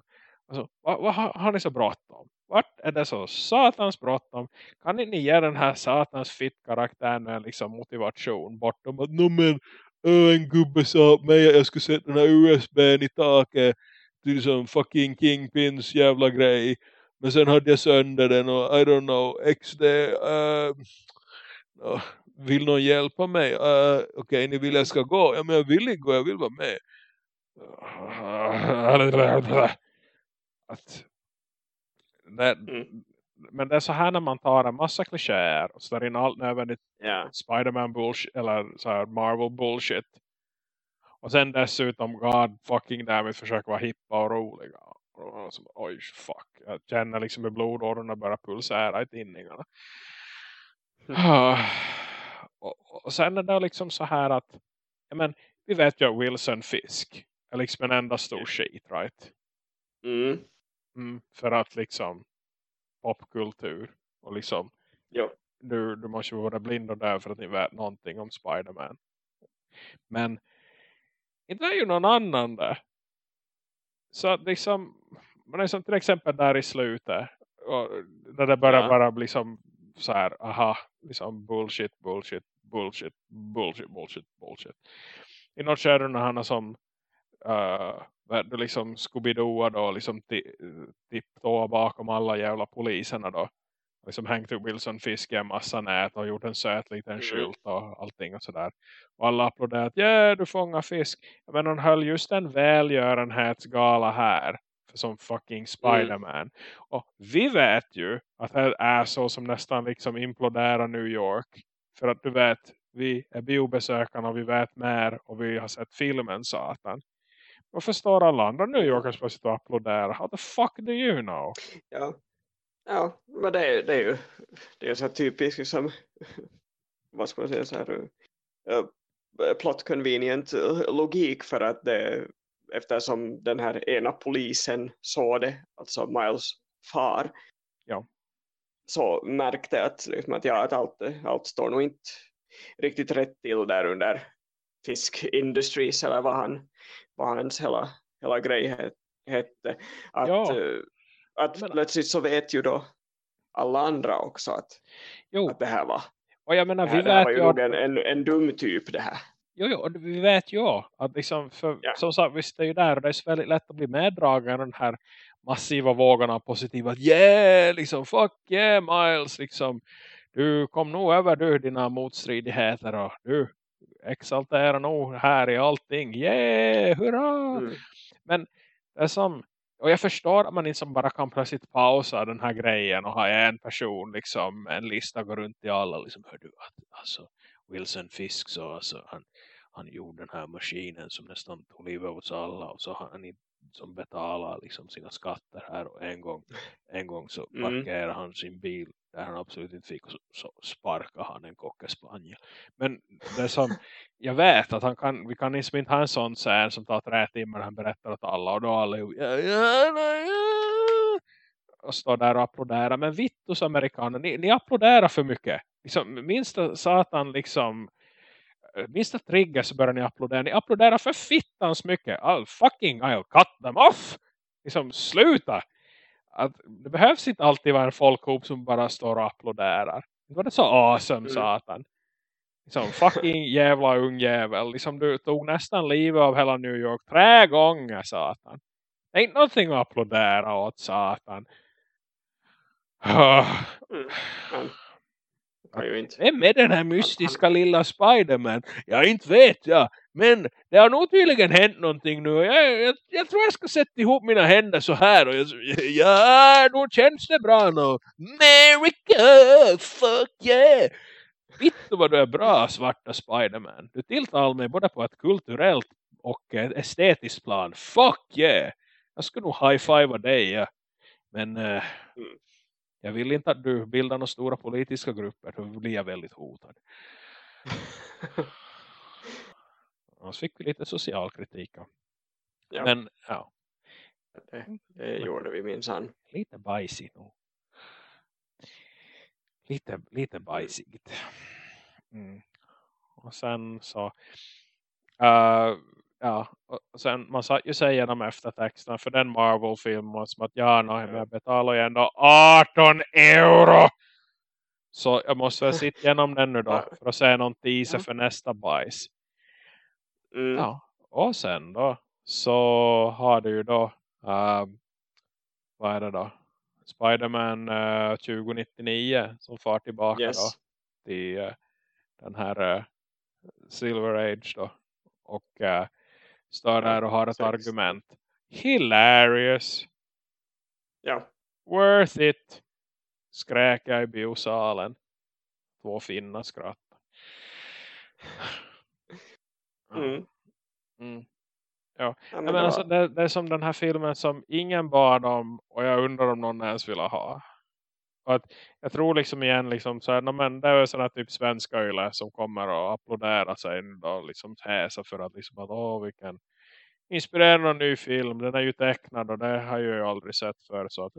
Alltså, vad, vad har, har ni så bråttom? Vart är det så satans bråttom? Kan ni ge den här satans fit-karaktären en liksom motivation bortom att "Nå, men en gubbe sa åt mig att jag skulle sätta den här USBn i taket till som fucking Kingpins jävla grej. Men sen hade jag sönder den och I don't know, XD, uh, no, vill någon hjälpa mig? Uh, Okej, ni vill jag ska gå? Ja, men jag vill inte gå, jag vill vara med. Att, det, Mm. Men det är så här när man tar en massa klichéer och slår in allt nödvändigt Ja. Spider-Man bullshit eller så här Marvel bullshit. Och sen dessutom God fucking damn it försöker vara hippa och roliga. Och så, oj fuck. Jag känner liksom hur blodårorna börjar pulsera i tinningarna. och, och sen är det liksom så här att men, vi vet ju Wilson Fisk är liksom en enda stor skit, right? Mm. Mm, för att liksom popkultur och liksom Jo. du, du måste vara blind och döv för att ni vet någonting om Spider-Man. Men inte är ju någon annan där. Så att liksom, man är som till exempel där i slutet. Och där det börjar Ja. bara bli som så här, aha, liksom bullshit, bullshit, bullshit, bullshit, bullshit, bullshit. I något skede när han har som uh, du liksom Scooby-Doo då liksom ti- tipptåa bakom alla jävla poliserna då. Liksom hängt upp Wilson Fisk i en massa nät och gjort en söt liten Mm. skylt och allting och sådär. Och alla applåderar att yeah, du fångar fisk. Men hon höll just en välgörenhetsgala här. För som fucking Spider-Man. Och vi vet ju att det är så som nästan liksom imploderar New York. För att du vet, vi är biobesökarna och vi vet mer och vi har sett filmen satan. Varför står alla andra New Yorkers plötsligt och applåderar? How the fuck do you know? Ja. Ja, men det är, det är ju det är så typiskt liksom, vad ska man säga så här uh, plot convenient uh, logik för att det eftersom den här ena polisen såg det, alltså Miles far Ja. så märkte att, liksom, att, ja, att allt, allt står nog inte riktigt rätt till där under Fisk Industries eller vad han vad hans hela, hela grej het, hette att, Ja. uh, att Men- plötsligt så vet ju då alla andra också att, Jo, att det här var, och jag menar vi här, det här var vet ju nog en, en, en dum typ det här. Jo, jo, vi vet ju att liksom, för, Ja. som sagt, vi sitter ju där och det är så väldigt lätt att bli meddragen den här massiva vågorna av positiva, att yeah, liksom, fuck yeah Miles, liksom, du kom nog över du dina motstridigheter och du exalterar nog här i allting, yeah, hurra! Mm. Det är som, och jag förstår att man inte som bara kan plötsligt pausa den här grejen och ha en person, liksom, en lista går runt i alla, liksom, hör du att, alltså, Wilson Fisk så alltså, han, han gjorde den här maskinen som nästan tog livet oss alla och så har han inte som betalar liksom sina skatter här och en gång, en gång så Mm. parkerar han sin bil där han absolut inte fick och så, så han en kockespaniel. Men det som, jag vet att han kan, vi kan liksom inte ha en sån scen som tar tre timmar han berättar åt alla och då alla ja, ja, ja, ja, och står där och applåderar. Men vittus amerikaner, ni, ni applåderar för mycket. Liksom, minsta satan liksom minsta trigger så börjar ni applådera. Ni applåderar för fittans mycket. I'll fucking, I'll cut them off. liksom sluta. Att det behövs inte alltid vara en folkhop som bara står och applåderar. Det var det så awesome mm. satan. Liksom, fucking jävla ung jävel. Liksom, du tog nästan livet av hela New York tre gånger satan. Det är inte någonting att applådera åt satan. Mm. Vem är den här mystiska lilla Spiderman? Jag inte vet jag. Men det har nog tydligen hänt någonting nu. Jag, jag, jag tror jag ska sätta ihop mina händer så här. Och jag, ja, då känns det bra nu. America, fuck yeah! Vittu vad du är bra svarta Spiderman. Du tilltalar mig både på ett kulturellt och ett estetiskt plan. Fuck yeah! Jag skulle nog high-fivea dig. Ja. Men uh, jag vill inte att du bildar några stora politiska grupper. Då blir jag väldigt hotad. Annars fick vi lite social kritik. Ja. Men ja. Det, det gjorde vi minsann. Lite bajsigt nog. Lite, lite bajsigt. Mm. Och sen så uh, ja, och sen man satt ju sig igenom eftertexterna för den Marvel-filmen som att ja, no, jag betalar ju ändå 18 euro. Så jag måste väl sitta igenom den nu då för att se någon teaser för nästa bajs. Mm. Ja, och sen då så har du ju då uh, vad är det då? Spiderman uh, 2099 som far tillbaka yes. då till uh, den här uh, Silver Age då. Och uh, står där och har ett Sex. argument. Hilarious. Ja. Worth it. Skräk jag i biosalen. Två finna skratt. Mm. Mm. Ja. ja men alltså, det, det, är som den här filmen som ingen bad om och jag undrar om någon ens vill ha. Och att, jag tror liksom igen liksom så här, no, men det är sådana typ svenska yle som kommer och applådera sig och liksom häsa för att liksom att åh vilken inspirerande ny film. Den är ju tecknad och det har jag ju aldrig sett för så att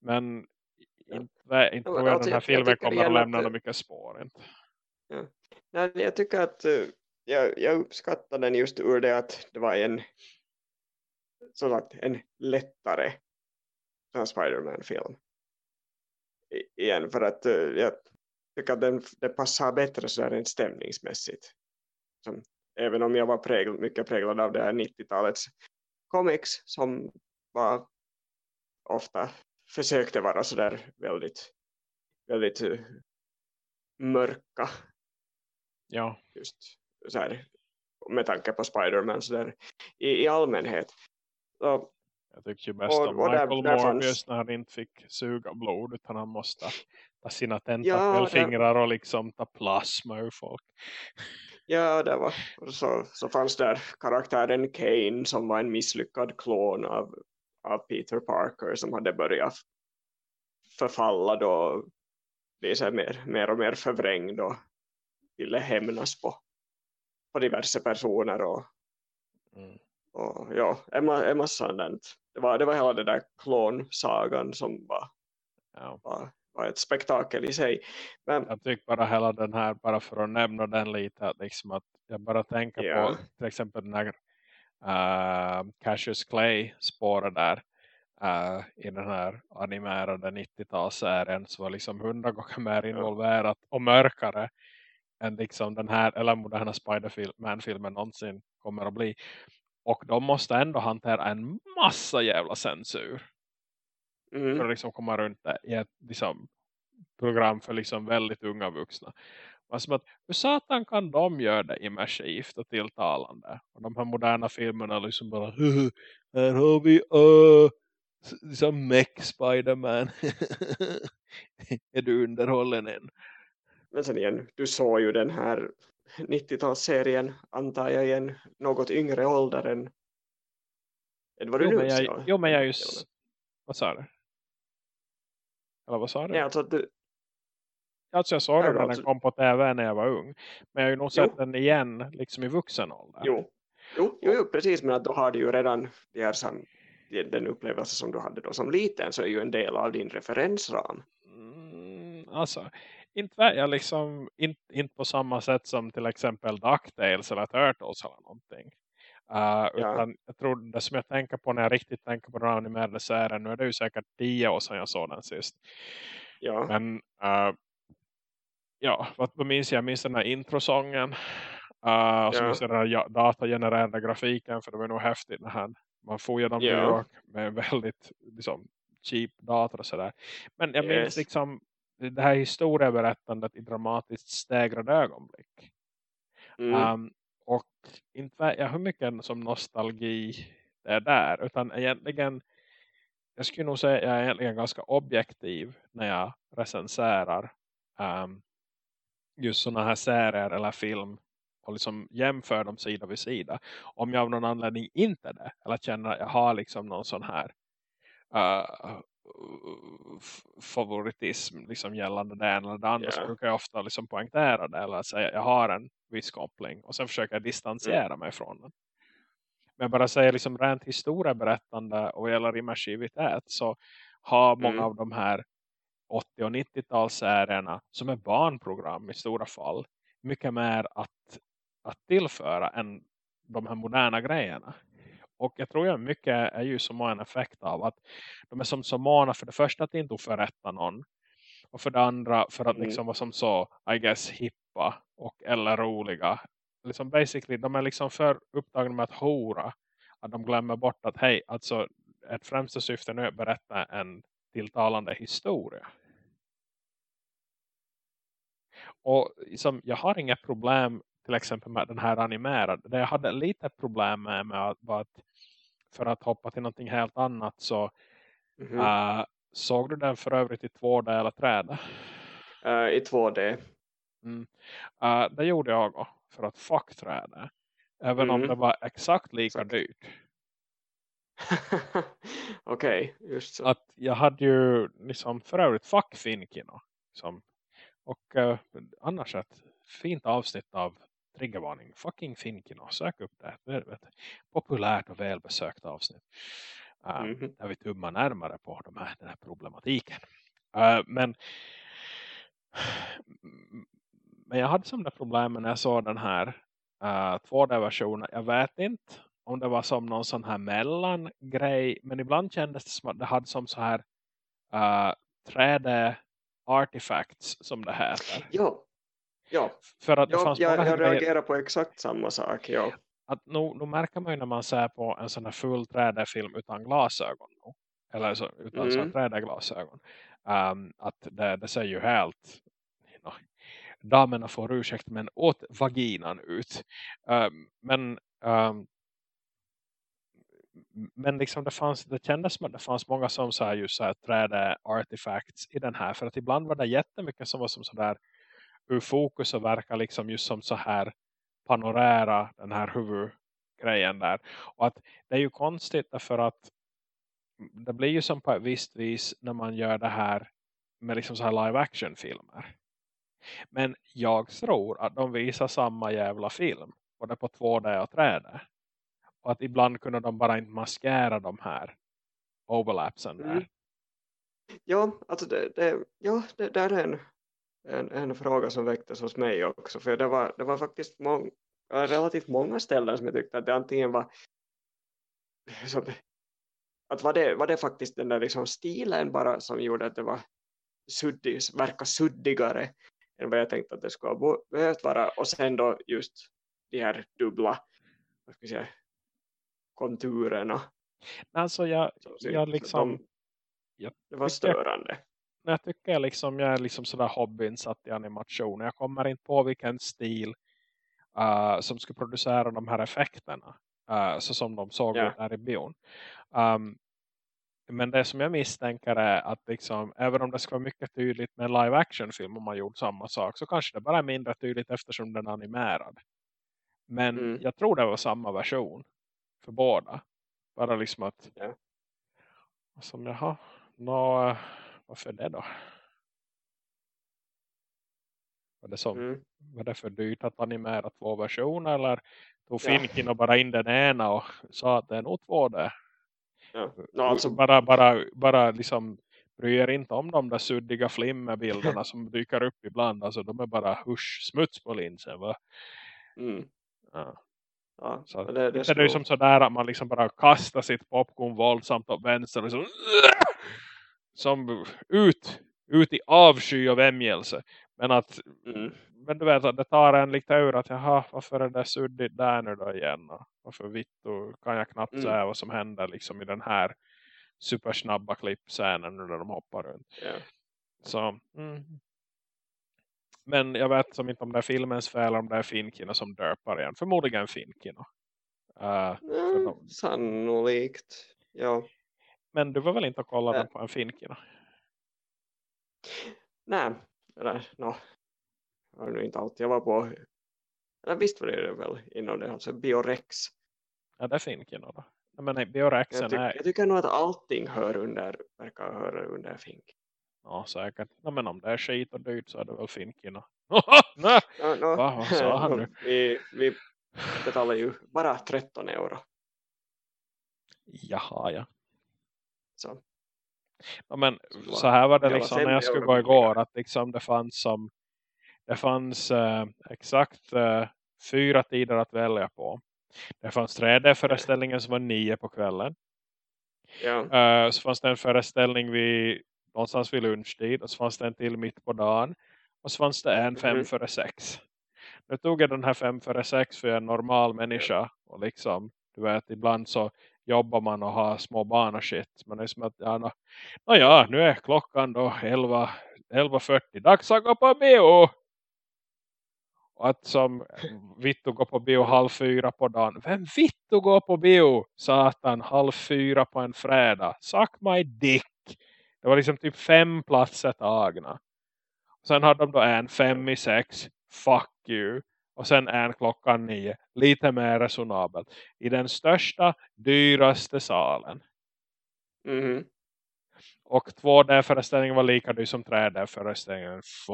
men inte, inte tror jag alltså, den här filmen kommer att lämna att... mycket spår. Inte. Ja. Nej, jag tycker att eh, jag, jag uppskattar den just ur det att det var en så sagt, en lättare Spiderman-film. Igen, för att eh, jag tycker att den, det passar bättre så där rent stämningsmässigt. Som, även om jag var präglad, mycket präglad av det här 90-talets comics som var ofta försökte vara så där väldigt väldigt eh, mörka ja. just så här, med tanke på Spiderman så där, i, i allmänhet. Så, jag tycker ju bäst om Michael där, där Morbius fanns... när han inte fick suga blod utan han måste ta sina tentakelfingrar ja, och liksom ta plasma ur folk. Ja, det var, så, så fanns där karaktären Kane som var en misslyckad klon av, av Peter Parker som hade börjat förfalla då bli så mer, mer och mer förvrängd och ville hämnas på, på diverse personer och, mm. och ja, en, massa sådant. Det var, det var hela det där klonsagan som var, ja. var, var ett spektakel i sig. Men, jag tycker bara hela den här, bara för att nämna den lite, liksom att jag bara tänker ja. på till exempel den här uh, Cassius Clay spåret där uh, i den här animerade 90-talsserien så var liksom hundra gånger mer involverat och mörkare än liksom den här eller moderna Spider-Man-filmen någonsin kommer att bli. Och de måste ändå hantera en massa jävla censur. Mm. För att liksom komma runt det i ett liksom, program för liksom väldigt unga vuxna. Alltså att, hur satan kan de göra det immersivt och tilltalande? Och de här moderna filmerna liksom bara här har vi uh, liksom Mech Spiderman. är du underhållen än? Men sen igen, du såg ju den här 90-talsserien antar jag i en något yngre ålder än, än vad du jo, nu jag, Jo, men jag just... Vad sa du? Eller vad sa du? Nej, alltså du... Alltså jag såg den när alltså... den kom på tv när jag var ung. Men jag har ju nog sett jo. den igen liksom i vuxen ålder. Jo. Jo, jo, jo, precis. Men att då har du ju redan de här, som, den upplevelse som du hade då som liten så är ju en del av din referensram. Mm, alltså, inte jag liksom inte, inte på samma sätt som till exempel DuckTales eller Turtles eller någonting. Uh, Ja. utan jag tror det som jag tänker på när jag riktigt tänker på den animerade serien. Nu är det ju säkert tio år sedan jag såg den sist. Ja. Men uh, ja, vad, minns jag? Jag minns den här introsången. Uh, och så Ja. minns jag den här datagenererade grafiken. För det var nog häftigt när han, man får genom Ja. New York med en väldigt liksom, cheap dator och sådär. Men jag minns Yes. liksom det här historieberättandet i dramatiskt stegrade ögonblick. Mm. Um, och inte jag hur mycket som nostalgi det är där. Utan egentligen, jag skulle nog säga att jag är egentligen ganska objektiv när jag recenserar um, just sådana här serier eller film. Och liksom jämför dem sida vid sida. Om jag av någon anledning inte är det. Eller känner att jag har liksom någon sån här uh, favoritism liksom gällande det ena eller det andra Ja. så brukar jag ofta liksom poängtera det eller säga jag har en viss koppling och sen försöker jag distansera Mm. mig från den. Men bara säga liksom rent historieberättande och gäller immersivitet så har många Mm. av de här 80- och 90-talsserierna som är barnprogram i stora fall mycket mer att, att tillföra än de här moderna grejerna. Och jag tror ju mycket är ju som en effekt av att de är som så måna för det första att inte förrätta någon. Och för det andra för att Mm. liksom vara som så, I guess, hippa och eller roliga. Liksom basically, de är liksom för upptagna med att hora. Att de glömmer bort att hej, alltså ett främsta syfte nu är att berätta en tilltalande historia. Och liksom, jag har inga problem till exempel med den här animerade. Det jag hade lite problem med, med att, var att för att hoppa till någonting helt annat så Mhm. äh, såg du den för övrigt i två D eller träd? Eh, I 2D. Mm. Äh, det gjorde jag också för att fuck träd. Även om Mhm. det var exakt lika Exakt. dyrt. Okej, just så. Att jag hade ju liksom för övrigt fuck Finkino. Som, och äh, annars ett fint avsnitt av triggervarning. Fucking Finkino. Sök upp det. det är ett populärt och välbesökt avsnitt. Äh, Mhm. där vi tummar närmare på de här, den här problematiken. Äh, men men jag hade som det problemet när jag såg den här uh, 2D-versionen. Jag vet inte om det var som någon sån här mellangrej. Men ibland kändes det som att det hade som så här uh, 3D artifacts som det heter. Ja, ja. För att ja jag, jag reagerar på exakt samma sak. Ja. att nu, nu märker man ju när man ser på en sån här full 3D-film utan glasögon. Nu, eller så, utan Mm. sån 3D-glasögon. Um, att det, det ser ju helt... Know, damerna får ursäkt men åt vaginan ut. Um, men um, men liksom det, fanns, det kändes som att det fanns många som så här just så här 3D artifacts i den här. För att ibland var det jättemycket som var som sådär ur fokus och verkar liksom just som så här panorära den här huvudgrejen där. Och att det är ju konstigt därför att det blir ju som på ett visst vis när man gör det här med liksom så här live action filmer. Men jag tror att de visar samma jävla film. Både på 2D och 3D. Och att ibland kunde de bara inte maskera de här overlapsen där. Mm. Ja, alltså det, det, ja, det det är en, en, en fråga som väcktes hos mig också. För det var, det var faktiskt mång, relativt många ställen som jag tyckte att det antingen var som, att var det, var det faktiskt den där liksom stilen bara som gjorde att det var suddig, verkar suddigare än vad jag tänkte att det skulle ha behövt vara. Och sen då just de här dubbla vad ska jag säga, konturerna. Alltså jag, jag liksom... De, jag det var störande. Men jag tycker jag liksom, jag är liksom sådär hobbyinsatt i animation. Jag kommer inte på vilken stil uh, som skulle producera de här effekterna. Uh, så som de såg ut där i bion. Um, men det som jag misstänker är att liksom, även om det ska vara mycket tydligt med en live action film om man gjort samma sak. Så kanske det bara är mindre tydligt eftersom den är animerad. Men Mm. jag tror det var samma version. För båda. Bara liksom att. Ja. Som jaha. Nå, eh, varför det då? Var det, som, Mm. var det för dyrt att animera två versioner? Eller tog Ja. Finkin och bara in den ena och sa att det är nog två det? Ja. No, alltså, bara, bara, bara liksom bryr inte om de där suddiga flimmerbilderna som dyker upp ibland. Alltså de är bara husch, smuts på linsen. Va? mm. Ja. Ja, Så det, det, det är ju som sådär att man liksom bara kastar sitt popcorn våldsamt åt vänster och liksom, som ut, ut i avsky och vämjelse. Men att mm, men du vet att det tar en lite ur att jaha, varför är det suddigt där nu då igen? Och varför vitt och kan jag knappt Mm. säga vad som händer liksom i den här supersnabba klippscenen när de hoppar runt. ja. Så, mm. Men jag vet som inte om det är filmens fel eller om det är Finkino som döpar igen. Förmodligen Finkino. Uh, de- sannolikt. Ja. Men du var väl inte och kollade Nej. på en Finkino? Nej, eller no. Jag har nu inte alltid. Jag var på, eller visst var det väl inom det, alltså Biorex. Ja, det är Finkino då. Men nej, Jag, Biorexen ty är jag tycker nog att allting hör under, verkar höra under Fink. ja, säkert. Nej, men om det är skit och dyrt så är det väl Finkino. Nej! No, no, Va, vad sa han nu? vi, vi betalar ju bara 13 euro. Jaha, ja. Så. Ja, men Så här var det liksom fem när jag skulle gå igår att liksom det fanns som det fanns eh, exakt eh, fyra tider att välja på. Det fanns 3D-föreställningen som var nio på kvällen. Ja. Eh, så fanns det en föreställning vid, någonstans vid lunchtid och så fanns det en till mitt på dagen. Och så fanns det en fem Mhm. före sex. Nu tog jag den här fem före sex för jag är en normal människa. Och liksom, du vet, ibland så jobbar man och har små barn och shit. Men det är som att, ja, no, no, ja nu är klockan då 11, 11.40. Dags att gå på bio! Och att som Vittu går på bio halv fyra på dagen. Vem Vittu går på bio? Satan, halv fyra på en fredag. Suck my dick. Det var liksom typ fem platser tagna. Sen hade de då en fem i sex. Fuck you. Och sen en klockan nio. Lite mer resonabelt. I den största, dyraste salen. Mhm. Och 2D-föreställningen var lika dyr som 3D-föreställningen. Fuck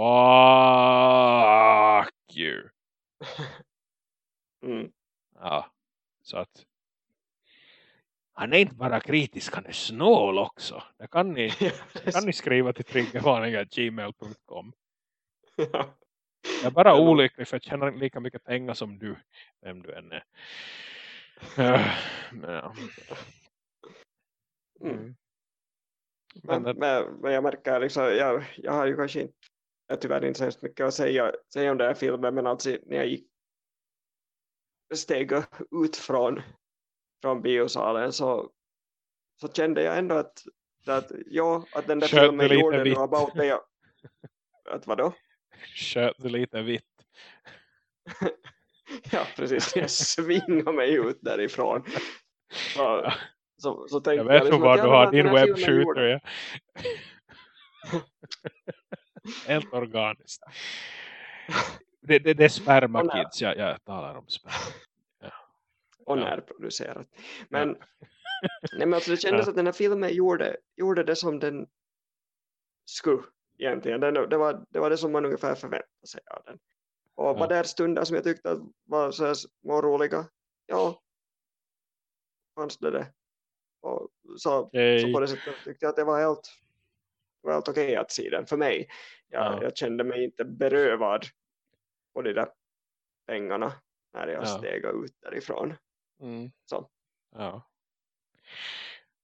you. Mm. Ja, så att han är inte bara kritisk, han är snål också. Det kan ni, kan ni skriva till triggervarningar.gmail.com. ja. Jag är bara Ja, olycklig för jag tjänar lika mycket pengar som du, vem du än är. Ja, ja. Mm. Men Men, det, men, men jag märker liksom, jag, jag har ju kanske inte, jag tyvärr inte så hemskt mycket att säga, säga om den här filmen, men alltså när jag gick, steg ut från, från biosalen så, så kände jag ändå att, att, ja, att den där du filmen gjorde vitt? nog about det jag, att vadå? Sköt lite vitt. Ja, precis, jag svingade mig ut därifrån. Ja. så, så tänkte Jag vet nog liksom var du ja, har din webbshooter. Ja. Helt organiskt. Det, det, det är sperma kids. Jag, jag talar om sperma. och Ja. närproducerat. Men, nej, men alltså det kändes Ja. att den här filmen gjorde, gjorde det som den skulle egentligen. Den, det, var, det var det som man ungefär förväntade sig av den. Och Ja. var där stunder som jag tyckte att var så här små roliga. Ja, fanns det det. Och så, Okej. så på det sättet tyckte jag att det var helt, det var helt okej att se den för mig. Jag, Ja. jag kände mig inte berövad på de där pengarna när jag Ja. steg ut därifrån. Mm. Så. Ja.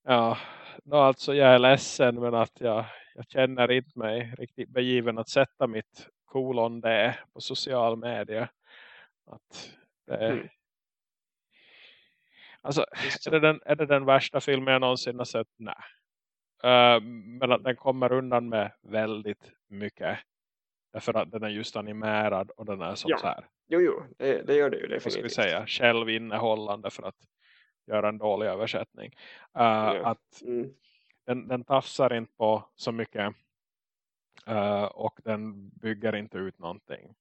Ja, no, alltså jag är ledsen men att jag, jag känner inte mig riktigt begiven att sätta mitt kolon det på social media. Att det är, Mm. Alltså, är det, den, är det den värsta filmen jag någonsin har sett? Nej. Eh, men att den kommer undan med väldigt mycket. Därför att den är just animerad och den är som Ja, så här. Jo, jo, det, det gör det ju Vad ska vi definitivt. säga? Självinnehållande för att göra en dålig översättning. Eh, Ja. Att Mm. den, den tafsar inte på så mycket. eh, och den bygger inte ut någonting.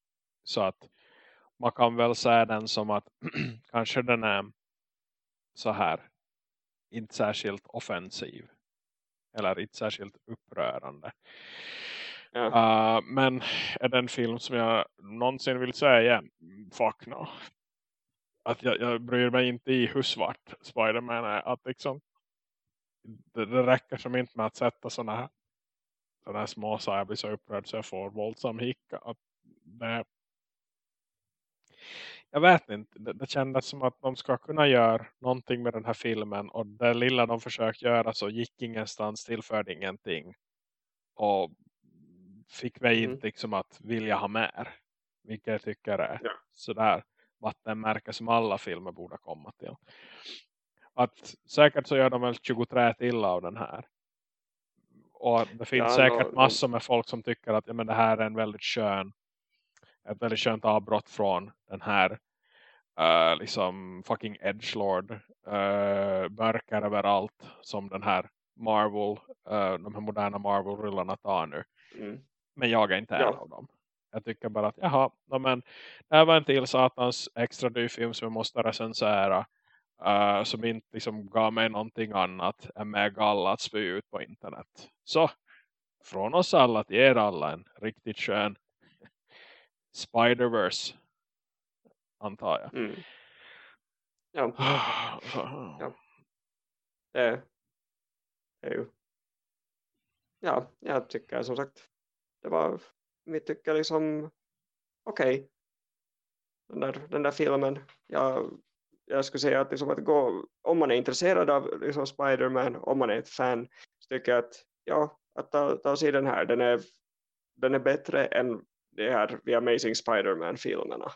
Så att man kan väl säga den som att kanske den är så här inte särskilt offensiv. Eller inte särskilt upprörande. Ja. Uh, men är det en film som jag någonsin vill säga? Fuck no. Att jag, jag bryr mig inte i hur svart Spider-Man är. Att liksom, det, det räcker som inte med att sätta sådana här, såna här små så jag blir så upprörd så jag får våldsam hicka. Att det, jag vet inte, det, det kändes som att de ska kunna göra någonting med den här filmen och det lilla de försökt göra så gick ingenstans, tillförde ingenting och fick mig Mm. inte liksom att vilja ha mer vilket jag tycker är Ja. sådär vattenmärke som alla filmer borde komma till. Att säkert så gör de väl 23 till av den här. Och det finns Ja, säkert nå- massor med folk som tycker att ja, men det här är en väldigt skön ett väldigt skönt avbrott från den här eh, liksom fucking edgelord uh, mörker överallt som den här Marvel eh, de här moderna Marvel-rullarna tar nu. Mm. men jag är inte en Ja. av dem jag tycker bara att jaha, no, men det här var en till satans extra dyr film som jag måste recensera eh, som inte liksom gav mig någonting annat än med galla att spy ut på internet så från oss alla till er alla en riktigt skön Spider-Verse antar jag. Mm. Ja, ja. det, det är ju... Ja, jag tycker som sagt det var vi tycker liksom okej. Den, där, den där filmen jag, jag skulle säga att, liksom att gå, om man är intresserad av liksom Spider-Man, om man är ett fan så tycker jag att ja, att ta, ta och se den här den är, den är bättre än det här The Amazing Spider-Man-filmerna.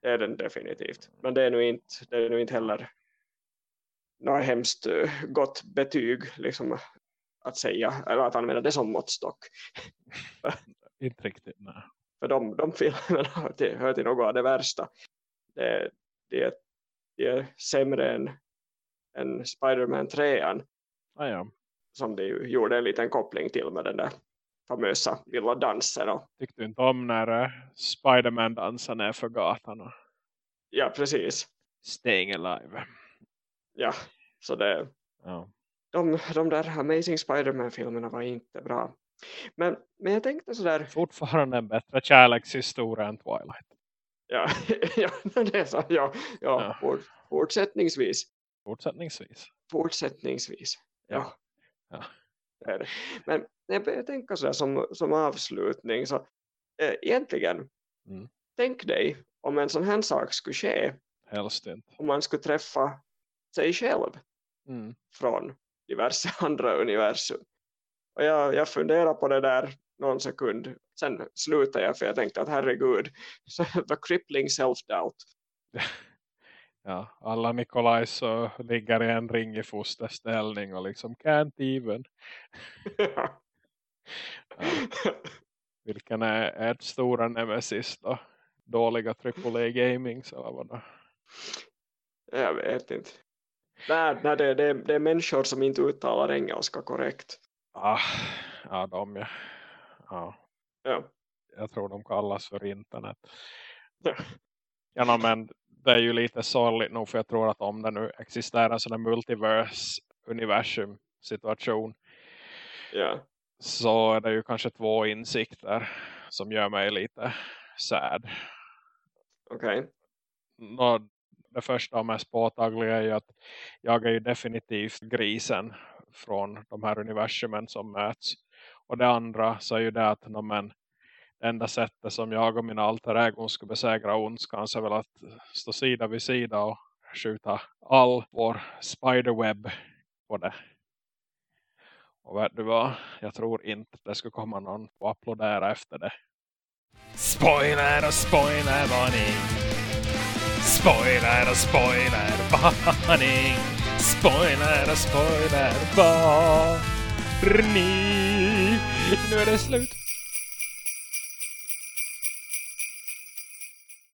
Det är den definitivt. Men det är nu inte, det är nu inte heller något hemskt eh, gott betyg liksom, att säga, eller att använda det som måttstock. Inte riktigt, nej. För de, de filmerna hör till, hör till något av det värsta. Det, det, det är sämre än, än Spider-Man 3 Ah, ja. som de ju gjorde en liten koppling till med den där famösa lilla dansen. Och, Tyckte du inte om när uh, Spider-Man dansar ner för gatan och ja, precis. staying alive? Ja, så det, Ja. De, de där Amazing Spider-Man-filmerna var inte bra. Men, men jag tänkte sådär, Fortfarande en bättre kärlekshistoria än Twilight. ja, ja, det är så, ja, ja, Ja. Fort, fortsättningsvis, Fortsättningsvis. fortsättningsvis, ja. Ja. Det. Men jag börjar tänka sådär som, som avslutning så eh, egentligen, Mm. tänk dig om en sån här sak skulle ske, Helst inte. om man skulle träffa sig själv Mm. från diverse andra universum. Och jag, jag funderar på det där någon sekund. Sen slutar jag för jag tänkte att herregud, så the crippling self-doubt. Ja, alla Nikolaj så ligger i en ring i fosterställning och liksom can't even. Ja. Vilken är ert stora nemesis då? Dåliga AAA gaming så vad då? jag vet inte. Nej, nej det, det, det är människor som inte uttalar engelska korrekt. Ah, ja, de ja. ja. Ja. Jag tror de kallas för internet. Ja. Ja, men det är ju lite sorgligt nog för jag tror att om det nu existerar en sån här multiverse universum situation Ja. så är det ju kanske två insikter som gör mig lite sad. Okej. Nå, det första och mest påtagliga är ju att jag är ju definitivt grisen från de här universumen som möts. Och det andra så är ju det att no, men, det enda sättet som jag och mina alter egon skulle besegra ondskan så är väl att stå sida vid sida och skjuta all vår spiderweb på det. Och vet du vad? Jag tror inte det skulle komma någon och applådera efter det. Spoiler och spoiler varning. Spoiler och spoiler varning. Spoiler och spoiler varning. Nu är det slut.